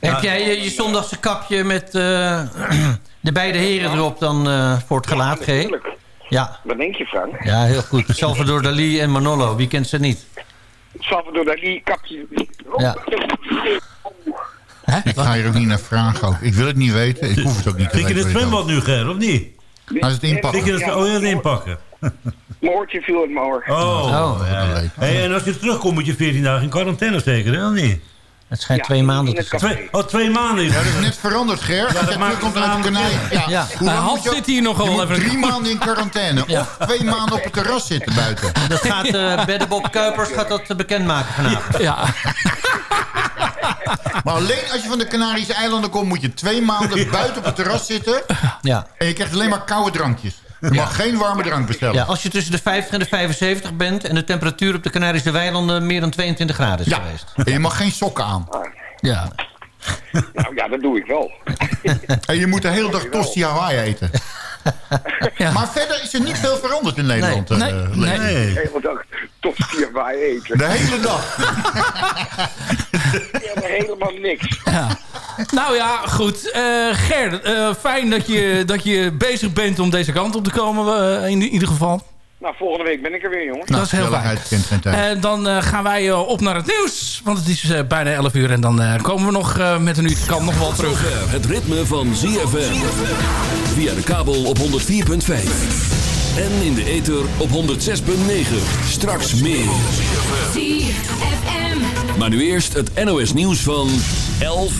Heb jij je, je zondagse kapje met eh, de beide heren erop dan eh, voor het gelaat? Natuurlijk. Ja. Wat denk je, Frank? ja, heel goed. Salvador Dali en Manolo, wie kent ze niet? Salvador Dali, kapje. Ja. Ik ga hier ook niet naar vragen. Ook. Ik wil het niet weten. Ik hoef het ook niet te Zit je in weten. het zwembad nu, Ger, of niet? Is het inpakken. Je het, oh, ja, het inpakken. Mijn oortje viel in mijn oor. Oh, Oh. ja, ja. Hey, en als je terugkomt moet je 14 dagen in quarantaine zeker, hè, of niet? Het schijnt Ja, twee maanden te het zijn. Twee, oh, twee maanden is Ja, het. dat is net veranderd, Ger. Als dat maakt het uit de. Ja. Ja. Hoe lang Hans zit hier nog wel je moet even- drie maanden in quarantaine. Ja. Of twee maanden op het terras zitten buiten. Dat gaat uh, Beddebob Kuipers gaat dat eh, bekendmaken vanavond. Ja. Maar alleen als je van de Canarische eilanden komt... moet je twee maanden buiten op het terras zitten. Ja. En je krijgt alleen maar koude drankjes. Je mag geen warme drank bestellen. Ja, als je tussen de 50 en de 75 bent... en de temperatuur op de Canarische weilanden meer dan 22 graden is Ja. geweest. En je mag geen sokken aan. Ja. Nou ja, dat doe ik wel. En je moet de hele dag tosti Hawaii eten. Maar verder is er niet veel veranderd in Nederland. Nee, eh, nee. Nee. De hele dag vier waar eten. De hele dag. Helemaal, helemaal niks. Ja. Nou ja, goed. Eh Ger, eh, fijn dat je, dat je bezig bent om deze kant op te komen. in ieder geval. Nou, volgende week ben ik er weer, jongens. dat is heel fijn. En dan eh, gaan wij eh, op naar het nieuws. Want het is eh, bijna 11 uur. En dan eh, komen we nog eh, met een uur. Kan nog wel terug. Het ritme van ZFM. Via de kabel op 104.5. En in de ether op 106.9. Straks meer. Maar nu eerst het NOS nieuws van 11